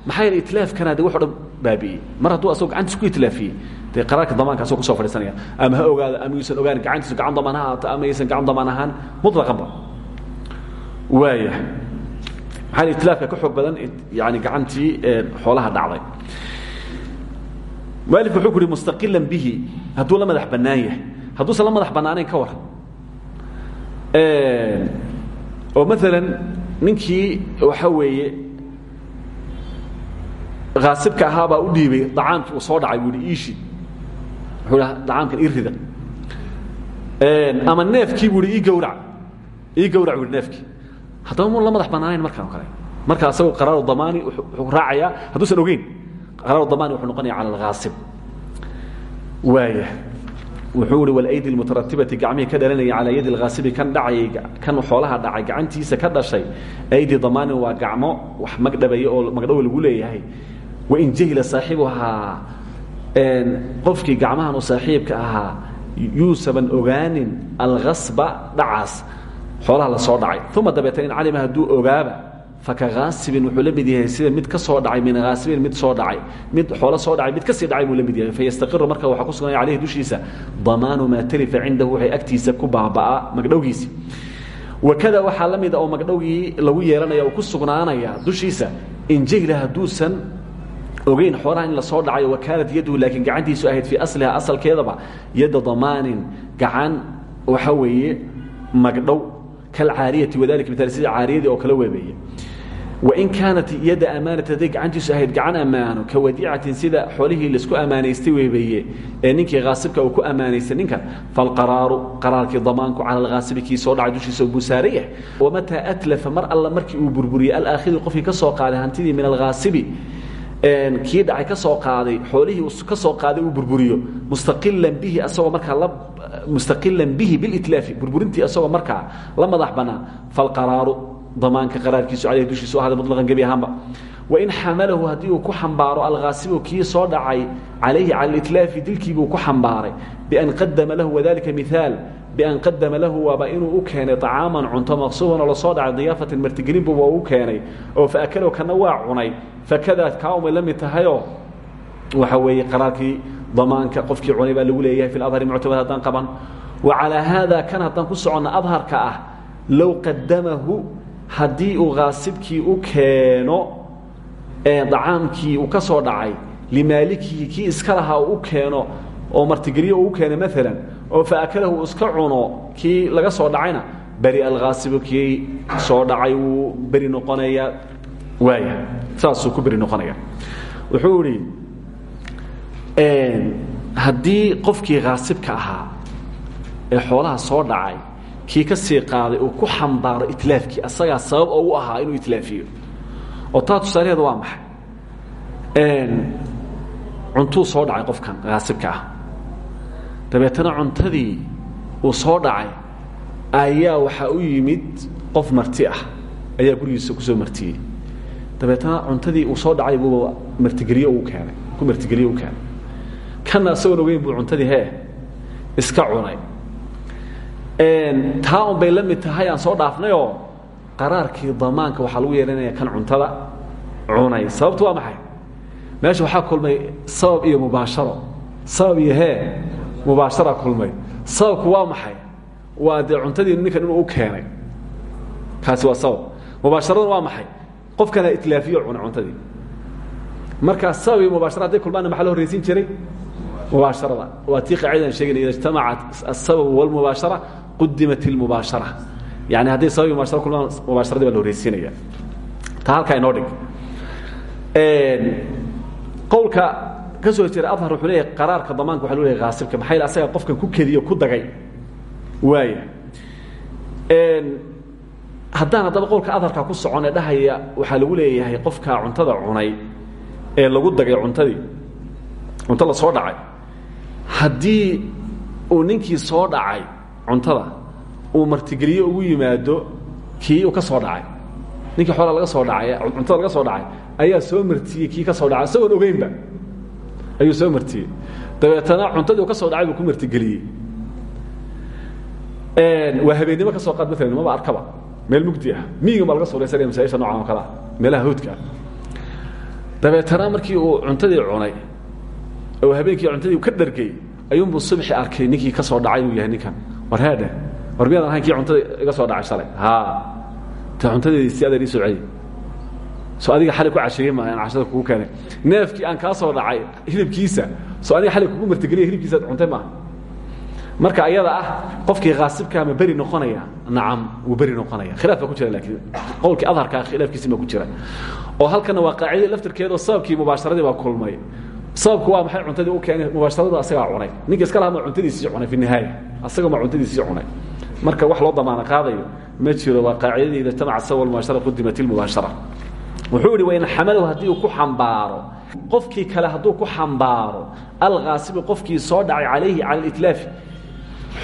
Maxaa yeele itlaafkana de wuxu dhan baabi'iyey mar hadduu asagoo gacantiis ku itlaafiyey dee qaraarka damaanka asagoo ku soo fadhiisanaya. Ama ha ogaado ama yuusan ogaan gacantiisu gacan damaan ha ahaato ama yaysan gacan damaan ahaan muطlaqanba waaya maxaa yeele itlaafka ka xoog badan yani gacantii xoolaha dhacday? Mualifku wuxuu ku uhi mustaqilan bihi. Hadduu la madax bannaan yahay hadduusan la madax bannaanayn ka waran oo maalan ninkii waxa weeye khaasibka ahaabaa u dhiibay dacaamkii uu soo dhacay buu ihi iishi. Wuxuu ha dacaamkan ii rida. Ama neefkii buu ihi ii gawrac ii gawrac buu ihi neefkii. Haddaba mu la madax bannaanayn markan o kale. Marka asagoo qaraaru damaani wuxuu raacayaa hadduusan ogeyn qaraaru damaani wuxuu noqonaya cala alkhaasib waaya wuxuu ihi walaydi lmutaratibati gacmihii ka dhalanaya calaa yadi lkhaasibi kan dhacayay kan xoolaha dhacay gacantiisa ka dhashay aydi damaanin waa gacmo wax magdhabaya oo magdhow lagu leeyahay. Wain jahila saaxibuhaa qofkii gacmahan u saaxiibka ahaa yuusaban ogaanin alkhasba dhacaas xoolaha la soo dhacay. Uma dabeetna in calima hadduu ogaaba fakaaasibin wuxuu la mid yahay sida mid ka soo dhacay min haasibin mid soo dhacay mid xoolo soo dhacay mid ka sii dhacay buu la mid yahay. Fayastaqiru marka waxaa ku suganaya caleyhi dushiisa damaanu maa talifa cindahu waxay agtiisa ku baaba'a magdhowgiisi. Wakada waxaa la mida oo magdhowgii lagu yeelanaya oo ku sugnaanaya dushiisa in jahila hadduusan ogeyn xoolaha in la soo dhacayo wakaanat yaduhu laakiin gacantiisu ahayd fii asliha asalkeedaba yadda damaanin gacan waxa weeye magdhow kalcaariyati wadalika miaal sida caariyadii oo kale weebeeye wain kaanat yadda amaanat hadday gacantiisu ahayd gacan ammaano ka wadiicatin sida xoolihii la isku ammaanaystay weebeeye ee ninkii khaasibka uu ku ammaanaystay ninkan falqaraaru qaraarkii damaanku cala alkhaasibi kii soo dhacay dushiisa buu saaran yahay wamataa atlafa mar alla markii uu burburiyey alaakhidu qofkii ka soo qaaday hantidii min alkhaasibi kii dhacay ka soo qaaday xoolihii ka soo qaaday uu burburiyo mustaqilan bihi asagoo markaa la mustaqilan bihi biltlaafi burburintii asagoo markaa la madax bannaan falqaraaru damaanka qaraarkiisu caleyh dushiisu ahada muطlaqan gebi ahaanba. Wain xamalahu haddii uu ku xambaaro alkhaasibu kii soo dhacay calayhi cala litlaafi dilkiibuu ku xambaaray bian qadama lahu wadalika miaal bian qadama lahu waaba inuu u keenay طacaaman cunto maqsuuban oo la soo dhacay diyaafatin martigelinbu waa u keenay oo faakalow kana waa cunay fakadaad kaa umay la mid tahayoo waxa weeye qaraarkii damaanka qofkii cunay baa lagu leeyahay fi adhari muctamad haddaan qaban. Wa calaa haada kan haddaan ku soconna adharka ah low qadamahu haddii uu khaasibkii u keeno dacaamkii uu ka soo dhacay limaalikihi kii iska lahaa u keeno oo martigelyo uu keenay maalan oo faakalahu iska cuno kii laga soo dhacayna beri alkhaasibu kii soo dhacay wuu beri noqonayaa waaya saasuu ku beri noqonaya. Wuxuu idhi haddii qofkii khaasibka ahaa ee xoolaha soo dhacay kii ka sii qaaday uu ku xambaaro itlaafkii asagaa sabab oo u ahaa inuu itlaafiyo oo taa tusaalaheeda waa maxay? Cuntuu soo dhacay qofkan kaasibka ah. Dabeetana cuntadii uu soo dhacay ayaa waxaa u yimid qof marti ah ayaa gurigiisa ku soo martiyey. Dabeetana cuntadii uu soo dhacay buuba martigeliyo u keenay ku martigeliyo u keenay. Kana isagoon ogeyn buu cuntadii hee iska cunay taa un bay la mid tahay aan soo dhaafnayoo qaraarkii damaanka waxaa lagu yeelanaya kan cuntada cunay sababtu waa maxay? Meesha waxaa kulmay sabab iyo mubaasharo. Sabab iyo hee mubaashara kulmay. Sababku waa maxay? Waa dee cuntadii ninkan inuu keenay. Kaasi waa sabab. Mubaasharaduna waa maxay? Qofkana itlaafiyo cunay cuntadii. Markaa sabab iyo mubaashara hadday kulmaanna maxaa la horraysiin jiray? Mubaasharada. Waa tii qaacidan sheegayna ida ijtamacat aلsababu wاlmubaashara qudimat اlmubaashara yani hadday sabab iyo mubaashara kulmaan mubaasharadii baa la horraysiinaya taa halkaa inoo dhig qowlka ka soo jeeda adhar wuxuu leeyahay qaraarka damaanka waxa lu leeyahay haasibka maxaa yeel asaga qofkan ku kediyo ku dagay waaya haddaan haddaba qowlka adharka ku socone dhahaya waxaa lagu leeyahay qofkaa cuntada cunay ee lagu dagay cuntadii cunto la soo dhacay haddii uu ninkii soo dhacay cuntada uu martigeliyo ugu yimaado kii uu ka soo dhacay. Ninkii xoolaa laga soo dhacay cuntada laga soo dhacay ayaa soo martiyey kii ka soo dhacay isagoon ogeynba. Ayuu soo martiyey. Dabeetana cuntadii uu ka soo dhacay buu ku martigeliyey. Waa habeennimo ka soo qaad maalan maba arkaba. Meel mugdi ah. Miyigan baa laga suuraysanaya masaaisha noocan oo kale ah. Meelaha hawdka ah. Dabeetana markii uu cuntadii cunay oo habeenkii cuntadii ka dhargay ayuunbuu subxi arkay ninkii ka soo dhacay inuu yahay ninkan war heedhe war miyaadan ahayn kii cuntada iga soo dhacay shalay? Ha. Te cuntadeedii si adeer ii soo celi so adiga xali ku casheeye ma aan cashada kugu keenay. Neefkii aan kaa soo dhacay hilibkiisa. So aniga xali kugu martigeliya hilibkiisaad cuntay maaha marka ayada ah qofkii kaasibkaa ma beri noqonaya. Nacam wuu beri noqonaya. Khilaaf baa ku jira laakiin qowlkii adharkaa khilaafkiisi baa ku jira. Oo halkana waa qaacidai laftirkeedoo sababkii mubaasharadii baa kulmay sababku waa maxay cuntadii u keenay? Mubaasharaduna asagaa cunay. Ninka iska laha ma cuntadiisii cunay fi nihaaya. Asaga ma cuntadiisii cunay. Marka wax loo damaano qaadayo ma jiro waa qaacidadii ida ijtamaca sawa mubaashara qudimat ilmubaashara wuxuu idhi wain xamalahu haddii uu ku xambaaro qofkii kale hadduu ku xambaaro alkhaasibu qofkii soo dhacay calayhi cala alitlaafi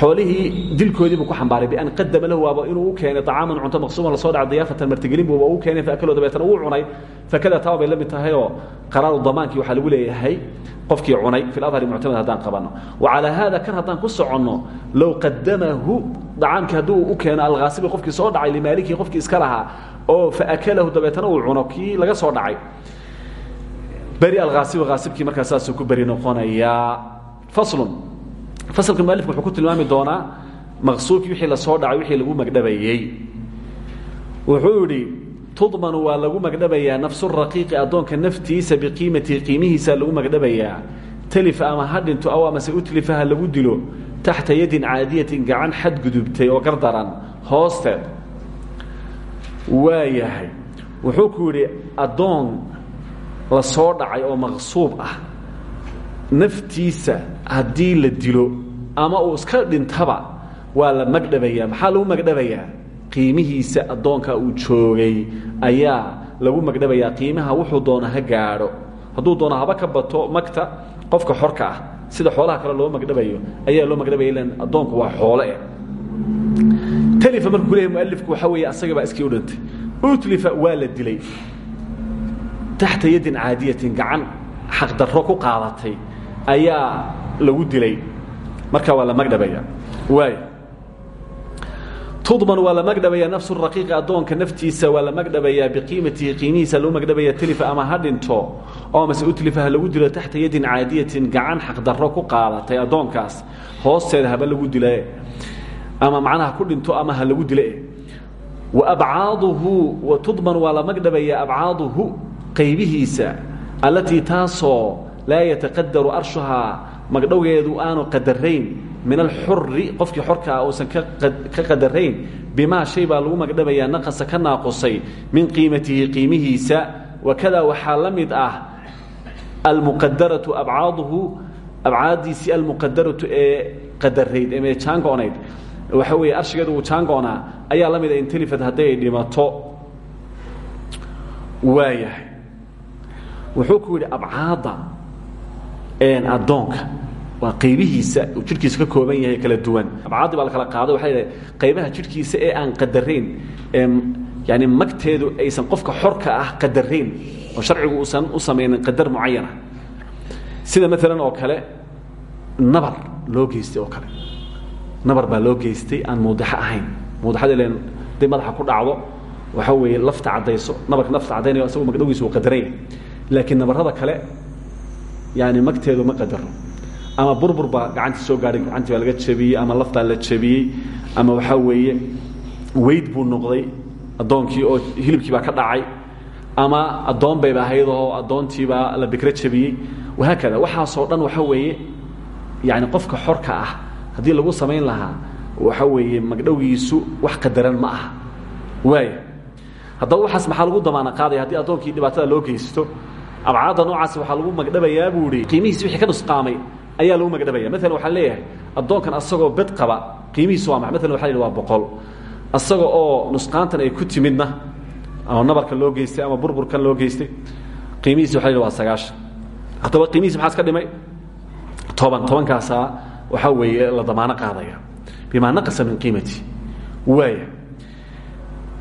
xoolihii dilkoodii buu ku xambaaray bian qadama lahu waaba inuu u keenay طacaaman cunto maqsuuman la soo dhaca diyaafatan martigelin buuba u keenay faakalo dabeetana uu cunay. Fakada taaba bay la mid tahayoo qaraaru damaankii waxaa lagu leeyahay qofkii cunay fi adhari muctamad haddaan qabanno wacalaa haada kan haddaan ku soconno low qadamahu dacaamkii hadduu u keeno alkhaasibi qofkii soo dhacay limaalikii qofkii iska lahaa oo faakalahu dabeetana uu cuno kii laga soo dhacay. Beri alkhaasibu haasibkii markaa saasuu ku beri noqonayaa. Faslun fasalka mualifku wuxuu ku tilmaami doonaa maqsuubkii wixii la soo dhacay wixii lagu magdhabayey wuxuu yidhi tudmanu waa lagu magdhabayaa nafsu raqiiqi addoonka naftiisa biqiimatihi qiimihiisa lagu magdhabayaa talifa ama ha aw amase utlifa lagu dilo taxta yadin caadiyatin gacan xadgudubtay oo gardaran hoosteed. Waa wuxuu ku yidhi addoon la soo dhacay oo maqsuub ah naftiisa haddii la dilo ama uu iska dhintaba waa la magdhabayaa. Maxaa lagu magdhabayaa? Qiimihiisa addoonka uu joogay ayaa lagu magdhabayaa. Qiimaha wuxuu doona ha gaadho. Hadduu haba ka bato magta qofka xorka ah sida xoolaha kale loo magdhabayo ayaa loo magdhabaya ilan addoonku waa xoole. Talifa markuu leeyahy mualifku waxaa weeye asaga baa u dhintay. Utlifa waa la dilay. Taxta yadin caadiyatin gacan xaqdarro ku qaadatay ayaa lagu dilay. Marka waa la magdhabaya waay tudman waa la magdhabayaa nafsu raqiiqi addoonka naftiisa waa la magdhabayaa biqiimatihi qiimihiisa lagu magdhabaya talifa ama ha dhinto. Oo mase utlifa ha lagu dilo taxta yadin caadiyatin gacan xaqdarro ku qaadatay addoonkaas. Hoosteeda haba lagu dila ama macnaha ku dhinto ama ha lagu dile. Wa abcaaduhu wa tudman waa la magdhabayaa abcaaduhu qaybihiisa allatii taasoo laa yataqadaru arshuhaa magdhowgeedu aanu qadarayn min alxuri qofkii xorkaa uusan ka qadarayn bimaa shay baa lagu magdhabayaa naqasa ka naaqusay min qiimatihi qiimihiisa. Wakadaa waxaa la mid ah almuqadaratu abcaaduhu abcaadiisii almuqadaratu ee qadarayd ee meejaanka onayd waxa weeye arshigeedu uu jaangoonaa ayaa la mida intelifad hadday ay dhimato. Waayahay. Wuxuu ku yidhi abcaadda addoonka. Waa qaybihiisa uu jidhkiisa ka kooban yahay kala duwan. Abcaaddii baa la kala qaaday waxay dhahay qaybaha jidhkiisa ee aan qadarayn yani magteedu aysan qofka xorka ah qadarayn oo sharcigu uusan u samaynin qadar mucayana sida maalan oo kale nabar loo oo kale. Nabar baa loo aan muudixo ahayn. Muudixada len haday madaxa ku dhacdo waxa weeye lafta caddayso nabarka lafta caddaynayo isagu magdhowgiisa uu qadaranya laakiin nabarrada kale yani magteedu ma qadaro ama burbur baa gacantii soo gaadhay gacantii baa laga jabiyey ama laftaa la jabiyey ama waxaa weeye weyd buu noqday addoonkii oo hilibkii baa ka dhacay ama addoon bayba ahayd oo addoontiibaa la bikro jabiyey wahaakada waxaasoo dhan waxa weeye yani qofka xorka ah haddii lagu samayn lahaa waxa weeye magdhowgiisu wax qadaran ma aha waaya haddaba waxaas maxaa lagu damaana qaadaya haddii addoonkii dhibaatada loo geysto abcaadda noocaas waxaa lagu magdhabayaa buu ihi qiimihiisi wixii ka nusqaamay ayaa lagu magdhabaya maalan waxaan leeyahay addoonkan asagoo bed qaba qiimihiisu waa maay maalan waxa la waa boqol. Asaga oo nusqaantan ay ku timidna ama nabarkan loo geystay ama burburkan loo geystay qiimihiisi waxa la waa sagaashan. Haddaba qiimihiisi maxaa iska dhimay? Toban. Tobankaasaa waxaa weeye la damaano qaadaya. Bimaa naqasa min qiimati. Waaya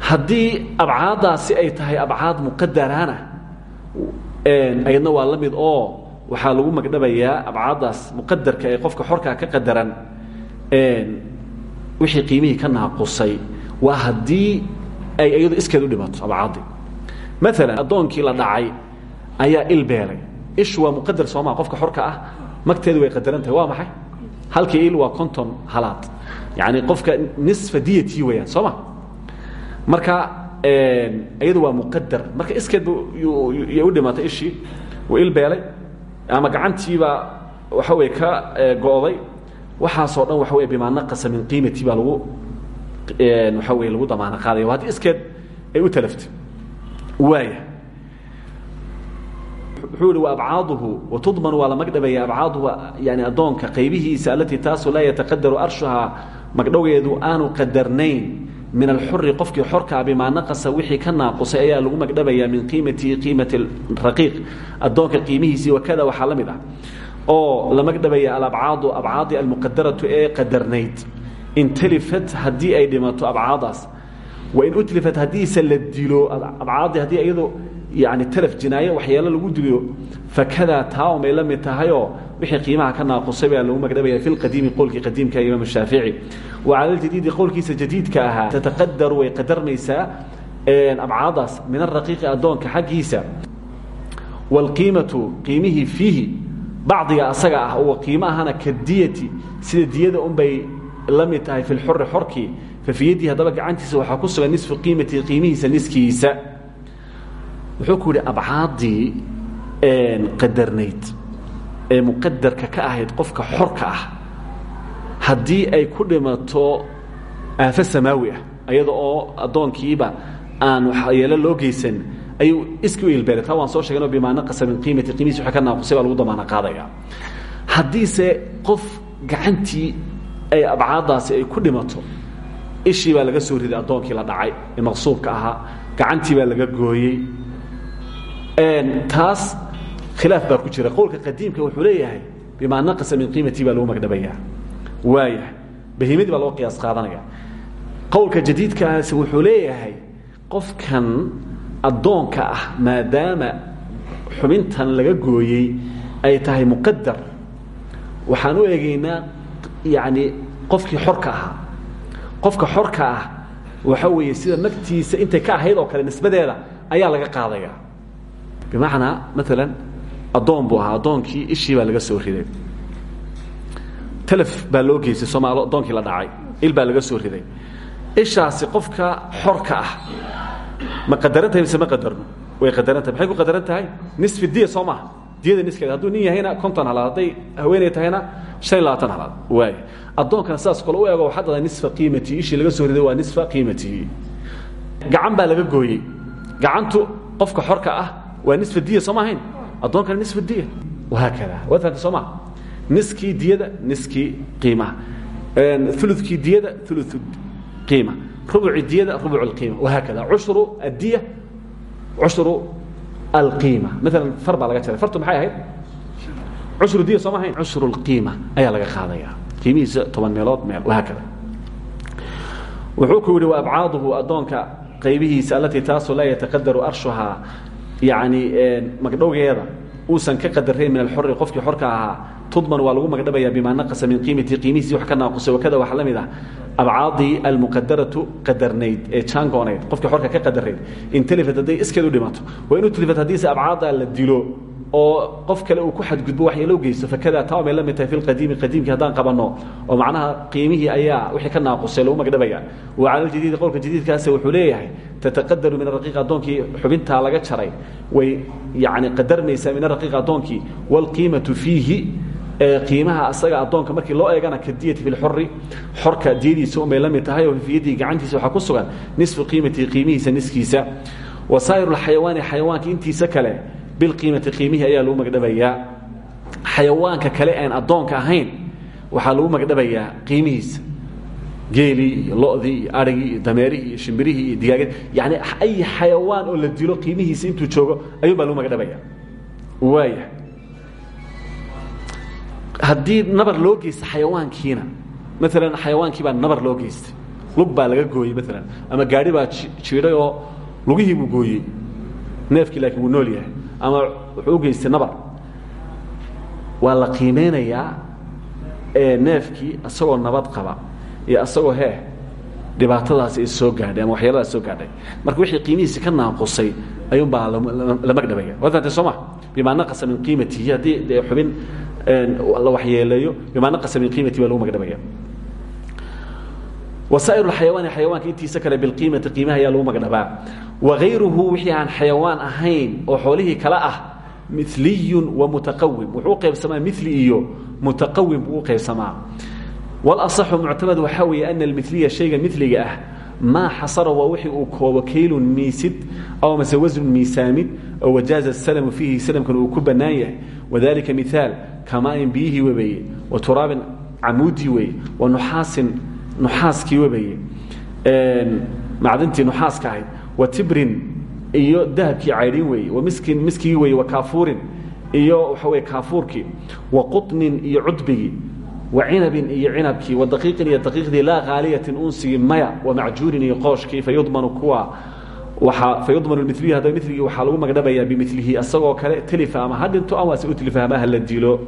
haddii abcaaddaasi ay tahay abcaad muqadaraana ayadna waa la mid oo waxaa lagu magdhabayaa abcaaddaas muqadarka ee qofka xorkaa ka qadaran. Wixii qiimihii ka naaqusay waa haddii ay iyadu iskeed u dhimato abcaaddii maalan addoonkii la dhacay ayaa il beelay. Ishu waa muqadar soomaa qofka xorka ah magteedu way qadaran tahay waa maxay? Halkii il waa conton halaad. Yacni qofka nisfa diyati weeyaan soo ma marka iyadu waa muqadar marka iskeed y u dhimatay ishii uu il beelay. Ama gacantiibaa waxa wey ka go'day. Waxaasoo dhan waxa wey bimaa naqasa min qiimati baa lagu waxa wey lagu damaano qaadaya. Haddii iskeed ay u talaftay. Waaya wuxuu ihi wa abcaaduhu watudmanu waa la magdhabaya abcaaduhu yani addoonka qaybihiisa alatii taasoo laa yataqadaru arshuhaa magdhowgeedu aanu qadarnayn min alxuri qofkii xorkaa bimaa naqasa wixii ka naaqusay ayaa lagu magdhabayaa min qiimatihi qiimati raqiiq addoonka qiimihiisii wakada waxaa la mid ah oo la magdhabaya alabcaadu abcaadi almuqadaratu ee qadarnayd intalifat haddii ay dhimato abcaadaas wain utlifat haddiise la dilo abcaadii haddii iyado yani talaf jinaayo wixii qiimaha ka naaqusay baa lagu magdhabaya fi lqadiimi qowlkii qadiimka imaam shaafici. Wa cala ljadiidi qowlkiisa jadiidka ahaa tataqadaru way qadarmaysaa abcaadaas min araqiiqi addoonka xaggiisa. Wاlqiimatu qiimihii fiihi bacdiga asaga ah oo qiimo ahana kadiyati sida diyada unbay la mid tahay fi lxuri xorkii fafiyadii haddaba gacantiisa waxaa ku sugan nisfu qiimati qiimihiisa niskiisa. Wuxuu ku yidhi abcaaddii qadarnayd ee muqadarka ka ahayd qofka xorka ah haddii ay ku dhimato aafo samaawi ah ayada oo addoonkiiba aan waxyeelo loo geysan ayuu iski u ilbeelay taa waan soo sheeganoo bimaa naqasa min qiimati qiimihiis waxa ka naaqusay baa lagu damaana qaadaya. Haddiise qof gacantii ay abcaaddaasi ay ku dhimato ishii baa laga soo riday addoonkii la dhacay ee maqsuubka ahaa gacantii baa laga gooyey. Taas khilaaf baa ku jira. Qowlka qadiimka wuxuu leeyahay bimaa naqasa min qiimatii baa lagu magdhabayaa waaya bahiimadii baa loo qiyaas qaadanaya qowlka jadiidkaasi wuxuu leeyahay qofkan addoonka ah maadaama xubintan laga gooyey ay tahay muqadar waxaan u eegaynaa yani qofkii xorka ahaa. Qofka xorka ah waxa weeye sida naftiisa intay ka ahayd oo kale nisbadeeda ayaa laga qaadaya bimacnaa maalan addoon buu ahaa addoonkii ishii baa laga soo riday. Talaf baa loo geystay soomaalo addoonkii la dhacay. Il baa laga soo riday. Ishaasi qofka xorka ah. Ma qadaran tahay mise ma qadarno? Way qadaran tahay. Maxay ku qadaran tahay? Nisfi diya soo maaha diyada niskeeda hadduu nin yahayna konton halaad hadday haweeney tahayna shan iyo labaatan halaad. Waay addoonkana sidaas kale u eego waxaa dhada nisfa qiimatii ishii laga soo riday waa nisfa qiimatii gacan baa laga gooyey. Gacantu qofka xorka ah waa nisfa diya soo maahayn addoonkana nisfa diya. Wahaakada. Waad fahamtay soo maa niskii diyada niskii qiimaha. Ulukii diyada ulu qiima. Rubuci diyada rubuc اqiima wahaakada. Cushru addiya cushru alqiima. Maalan far baa laga jaray. Fartu maxay ahayd? Cushru diya sooma ahayn? Cushru اlqiima ayaa laga qaadaya. Qiimihiisa toban meelood meel. Wahaakada. Wuxuu ku yidhi waabcaaduhu addoonka qaybihiisa allatii taasoo laa yataqadaru arshuhaa yani magdhowgeeda uusan ka qadarayn min alxori qofkii xorka ahaa tudman waa lagu magdhabayaa bimaa naqasa min qiimati qiimihiisii wax ka naaqusay wakada waxaa la mid ah abcaadii qadarnayd ee jaangoonayd qofkii xorka ka qadarayd in talifat hadday iskeed u dhimato waa inuu talifat haddiise abcaada la dilo oo qof kale uu ku xadgudbo wax yeeloo geysto fakada taa may la mid tahay fi lqadiimi qadiimkii haddaan qabanno oo macnaha qiimihii ayaa wixii ka naaqusay lagu magdhabaya wa cala ljadiidi qowlka jadiidkaasi wuxuu leeyahay tataqadaru min araqiiq addoonkii xubintaa laga jaray. Way yani qadarmaysaa min araqiiq addoonkii waalqiimatu fiihi qiimaha asaga addoonka markii loo eegana kadiyati fi lxori xorka diyadiisa unbay la mid tahay oo fiyadihi gacantiisa waxaa ku sugan nisfu qiimatihi qiimihiisa niskiisa. Wasaa'ir lxayawaani xayawaanka intiisa kale bilqiimati qiimihii ayaa lagu magdhabayaa. Xayawaanka kale aan addoonka ahayn waxaa lagu magdhabayaa qiimihiisa. Geelii iyo lodii iyo arigii iyo dameerihii ay xayawaan oo la dilo qiimihiisa intuu joogo ayuun baa lagu magdhabaya waaya haddii nabar loo xayawaankiina maalan xayawaankii baa nabar loo geystay. Laga gooyey maalan ama gaadhi baa jiidhay oo lugihii buu gooyey. Laakiin wuu nool yahay ama wuxuu u geystay nabar. Waa la qiimeynayaa neefkii isagoo nabad qaba iyo isagoo hee dhibaatadaasi ay soo gaadhay ama waxyaaladaas soo gaadhay. Marka wixii qiimihiisi ka naaqusay ayuunbaa la magdhabaya waad fahamtay soo ma? Bimaa naqasa min qiimatihi. Haddii dee xubin la waxyeeleeyo bimaa naqasa min qiimatihi baa lagu magdhabaya wasaa'iru lxayawaani xayawaanka intiisa kale bilqiimati qiimaha ayaa lagu magdhabaa wagayruhu wixii aan xayawaan ahayn oo xoolihii kale ah miliyun wa mutaqawim wuxuu qaybsamaa mili iyo mutaqawim buu u qaybsamaa walaصaxu muctamad waxaa weeye ana almiliya shayga miliga ah maa xasara waa wixii uu koobo kaylun miisid aw mase wasnun miisaamid oo wajaaza salamu fiihi salamkan uu ku bannaan yahay wadalika miaal kamaain biyihii webeeye wa turaabin camuudii weeye wa nuxaasin nuxaaskii webeeye macdintii nuxaaska ahayd wa tibrin iyo dahabkii caydhin weeye wa miskin miskigii weeye wa kaafuurin iyo waxa weye kaafuurkii wa quطnin iyo cudbigii wa cinabin iyo cinabkii wa daqiiqin iyo daqiiqdii laa khaaliyatin unsigii maya wa macjuurin iyo qooshkii fayudmanu kuwa waaa fayudmanu miliyu hadda miligii waxaa lagu magdhabayaa bimilihi isagoo kale telifa ama ha dhinto amase u telifa ama ha la dilo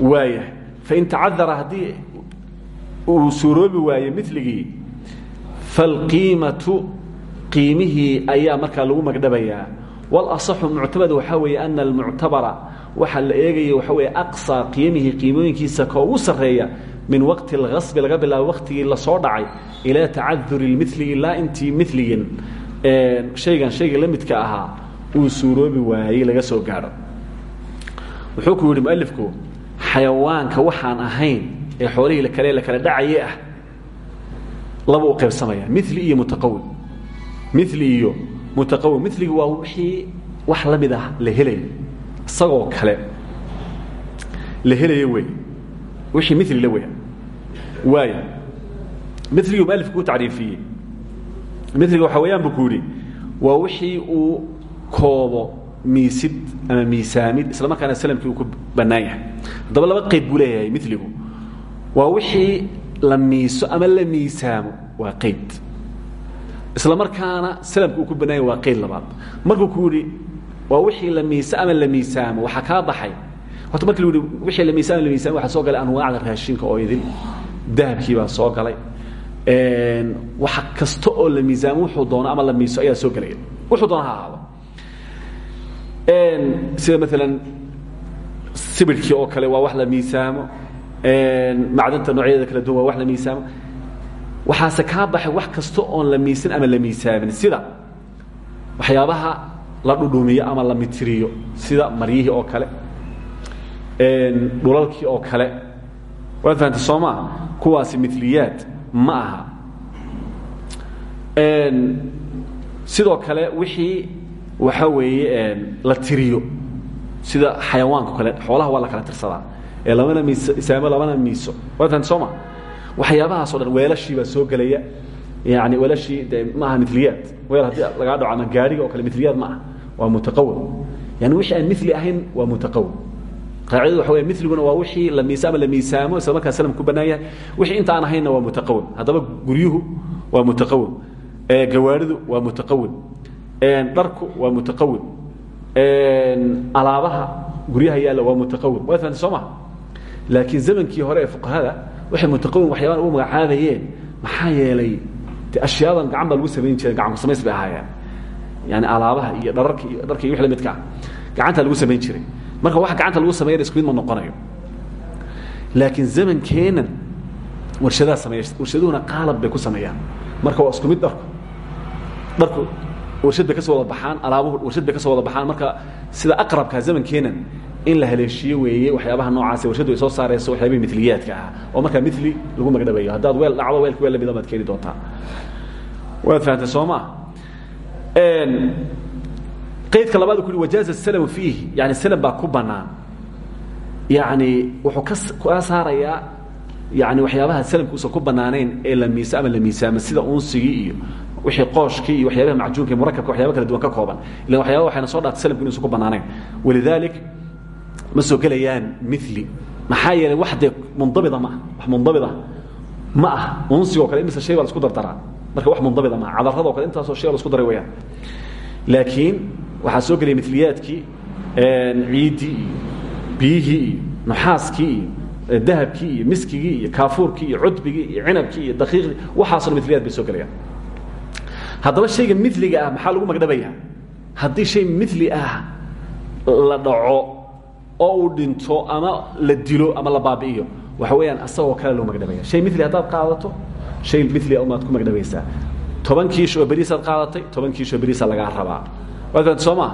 waaya fain uu suuroobi waaye miligii falqiimatu qiimihii ayaa markaa lagu magdhabayaa walaصaxu muctamad waxaa weeye ana almuctabara waxaa la eegaya waxa weeye aqصى qiimihii qiimooyinkiisa ka ugu sarreeya min waqti اlgasbi laga bilaabo waktigii lasoo dhacay ilaa tacaduri اlmili ilaa intii miligin shaygan shayga la midka ahaa uu suuroobi waayey laga soo gaadho wuxuu ku yidhi mualifku xayawaanka waxaan ahayn ee xoolihii kale la kala dhacaye ah laba u qaybsamaya. Mili iyo mutaqawim mili iyo mutaqawim miligi waa wixii wax la mid ah la helayo isagoo kale la helayo wey. Wixii mili la weya waaya miligu mualifku u tacriifiyey. Miliga waxaa weyaan buu ku yidhi waa wixii uu koobo miisid ama miisaamid isla markaana salamkii uu ku bannaan yahay. Haddaba laba qayb buu leeyahay miligu waa wixii la miiso ama la miisaamo waa qayd isla markaana salamka uu ku bannaan yahay waa qayd labaad. Markuu ku yidhi waa wixii la miise ama la miisaamo waxaa kaa baxay. Horta marki lu yihi wixii la miisamo la miisamo waxaa soo galay anwaacda raashinka oo idin dahabkii baa soo galay. Wax kasta oo la miisaamo wuxuu doono ama la miiso ayaa soo gelaya wuxuu doona ha ahaado. Sida maalan sibirhkii oo kale waa wax la miisaamo macdanta noocyadeeda kala duwan waa wax la miisaamo. Waxaase kaa baxay wax kasta oon la miisan ama la miisaamin. Sida waxyaabaha la dhudhumiyo ama la mitiriyo sida maryihii oo kale. Dhulalkii oo kale. Waad fahamta soo maa kuwaasi miliyaad ma aha. Sidoo kale wixii waxa weeye la tiriyo. Sida xayawaanka kale xoolaha waa la kala tirsadaa ee lamana miisaamo lamana miiso. Waatan sooma waxyaabahaasoo dhan weelashii baa soo gelaya. Yani weelashii de maaha miliyaad weel haddii lagaa dhaco ama gaariga oo kale miliyaad ma ah waa mutaqawim yani wixii aan mili ahayn waa mutaqawim qaacidadu waxa wey miliguna waa wixii la miisa ama la miisaamo isla markaa salam ku bannaan yahay. Wixii inta aan ahaynna waa mutaqawim haddaba guryuhu waa mutaqawim gawaaridu waa mutaqawim dharku waa mutaqawim alaabaha guryaha yaalla waa mutaqawim waad fahamtay soo ma laakiin zamankii hore ee fuqahada waxay mutaqawim waxyaaban ugu magacaabayeen maxaa yeelay de ashyaadan gacan baa lagu samayn jiray gacan ku samays bay ahaayeen. Yani alaabaha iyo dhararka iyo dharka iyo wix la midka ah gacantaa lagu samayn jiray. Marka waxa gacanta lagu sameynaya isku mid ma noqonayo. Laakiin zamankeenan warshadaha sameeya warshaduhuna qaalab bay ku sameeyaan. Marka waa isku mid dharku dharku warshad bay ka soo wada baxaan alaabuhu warshad bay ka soo wada baxaan. Marka sida aqrabka zamankeenan in la haleeshiyo weeye waxyaabaha noocaas warshaddu ay soo saarayso waxyaabihii miliyaadka ah. Oo markaa mili lagu magdhabayo haddaad weel dhacdo weelka weel lamida baad keeni doontaa. Waad fahamtay soo maa qaydka labaad ku yhi wajaaza salmu fiihi. Yani slm baa ku banaan yani wuxuu ka saarayaa yani waxyaabaha slmka usan ku banaanayn ee la miisa ama la miisaamo sida unsigii iyo wixii qooshkii iyo waxyaabaha macjuunka murakabka waxyaba kala duwan ka kooban. Ilan waxyaaba waxayna soo dhaartay slmku inuusan ku banaanayn walidalik ma soo gelayaan mili maxaa yeelay wax dee mundabida ma ah wax mundabida ma ah unsigoo kale imise shay baa la isku dardaraa. Marka wax mundabida ma ah cadarradoo kale intaasoo shay la isku daray wayaan laakiin waxaa soo gelaya miliyaadkii ciiddii iyo biyihii iyo nuxaaskii iyo dahabkii iyo miskigii iyo kaafuurkii iyo cudbigii iyo cinabkii iyo daqiiqdii waxaasoo miliyaad bay soo gelayaan. Haddaba shayga miliga ah maxaa lagu magdhabayaa? Haddii shay mili ah la dhaco oo uu dhinto ama la dilo ama la baabi'iyo. Waxa weeyaan asagoo kale loo magdhabaya shay mili haddaad qaadato shay mili umaad ku magdhabaysaa. Toban kiish oo beriisaad qaadatay toban kiish oo beriisa lagaa rabaa. Waad soo maa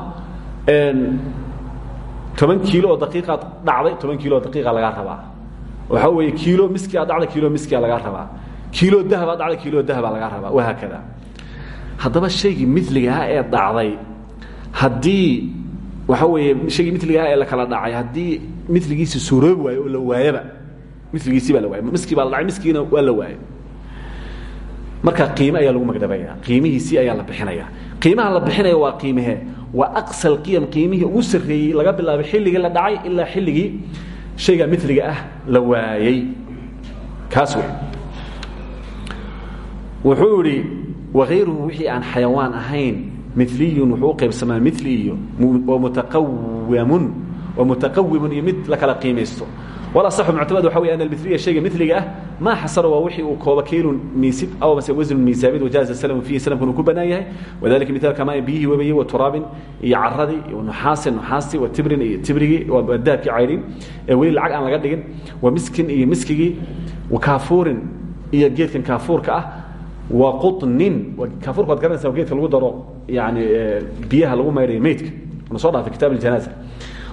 toban kiilo oo daqiiqaad dhacday toban kiilo oo daqiiqa lagaa rabaa. Waxaa weeye kiilo miski aad dhacday kiilo miskia lagaa rabaa. Kiilo dahab aad dhacday kiilo dahabaa lagaa rabaa. Wahaakada. Haddaba shaygii miligaha ee dhacday haddii waxa weeye shaygii miligaha ee la kala dhacay haddii miligiisi suuroobi waayo oo la waayaba miligiisii baa la waayay. Miskii baa la dhacay miskiina waa la waayay. Marka qiime ayaa lagu magdhabaya qiimihiisii ayaa la bixinaya. Qiimaha la bixinaya waa qiimehe waa aqsal qiyam qiimihii ugu sarreeyey laga bilaabo xilligii la dhacay ilaa xilligii shayga miliga ah la waayey kaas wey wuxuu idhi wakayruhu wixii aan xayawaan ahayn miliyun wuxuu u qaybsamaa mili iyo mutaqawamun wa mutaqawimun iyo mid la kala qiimaysto walaصxu muctamad waxa wey an almiliya shayga miliga ah maa xasara waa wixii uu kooba kaylun miisid aw mase wasnun miisaamid wajaaza slmu fiihi slmkun uu ku bannaan yahay. Wadalika mithaalka maa biyihii webayey wa turaabin iyo caradii iyo nuxaasin nuxaastii wa tibrin iyo tibrigii waa dahabkii caydhin ee weli lacag aan laga dhigin. Wa miskin iyo miskigii wa kaafuurin iyo geedkan kaafuurka ah wa quطnin kaafuurka waad garanaysa geedka lagu daro yani biyaha lagu maydhayo meydka na soo dhaafay kitab اjanaaza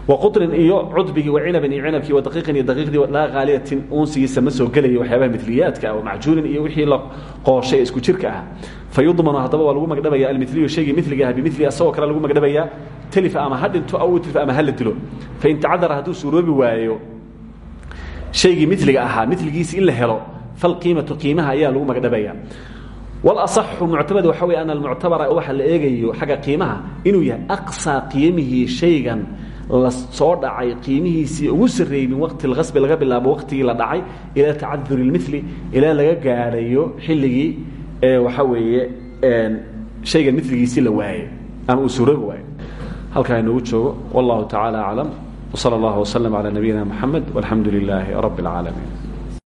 waqutrin iyo cudbigii wacinabin iyo cinabkii wadaqiiqin iyo daqiiqdii laa qaaliyatin uunsigiisa ma soo gelaya waxyaabaha miliyaadka ah macjuunin iyo wixii la qooshay isku jirka ah. Fayudmanu haddaba waa lagu magdhabaya almiliyu shaygii miliga ah bimili asagoo kale lagu magdhabayaa telifa ama ha dhinto aw utrifa ama ha la dilo. Fain tacadara hadduu suuroobi waayo shaygii miliga ahaa miligiisi in la helo falqiimatu qiimaha ayaa lagu magdhabaya walaصaxu muctamad waxa wey an almuctabara waxa la eegayo xagga qiimaha inuu yahay aqsaa qiimihii shaygan la soo dhacay qiimihiisii ugu sarreeyey min waqti اlkasbi laga bilaabo waqtigii la dhacay ilaa tacaduri اlmili ilaa laga gaadhayo xilligii waxa weeye shaygan miligiisii la waayey ama uu suuroobi waayo halkaa inoogu joogo wallahu taعalى aclam wslى اllah وslm عlى nabiyina mxamed wاlxamdu lilaahi rab اlcaalamiin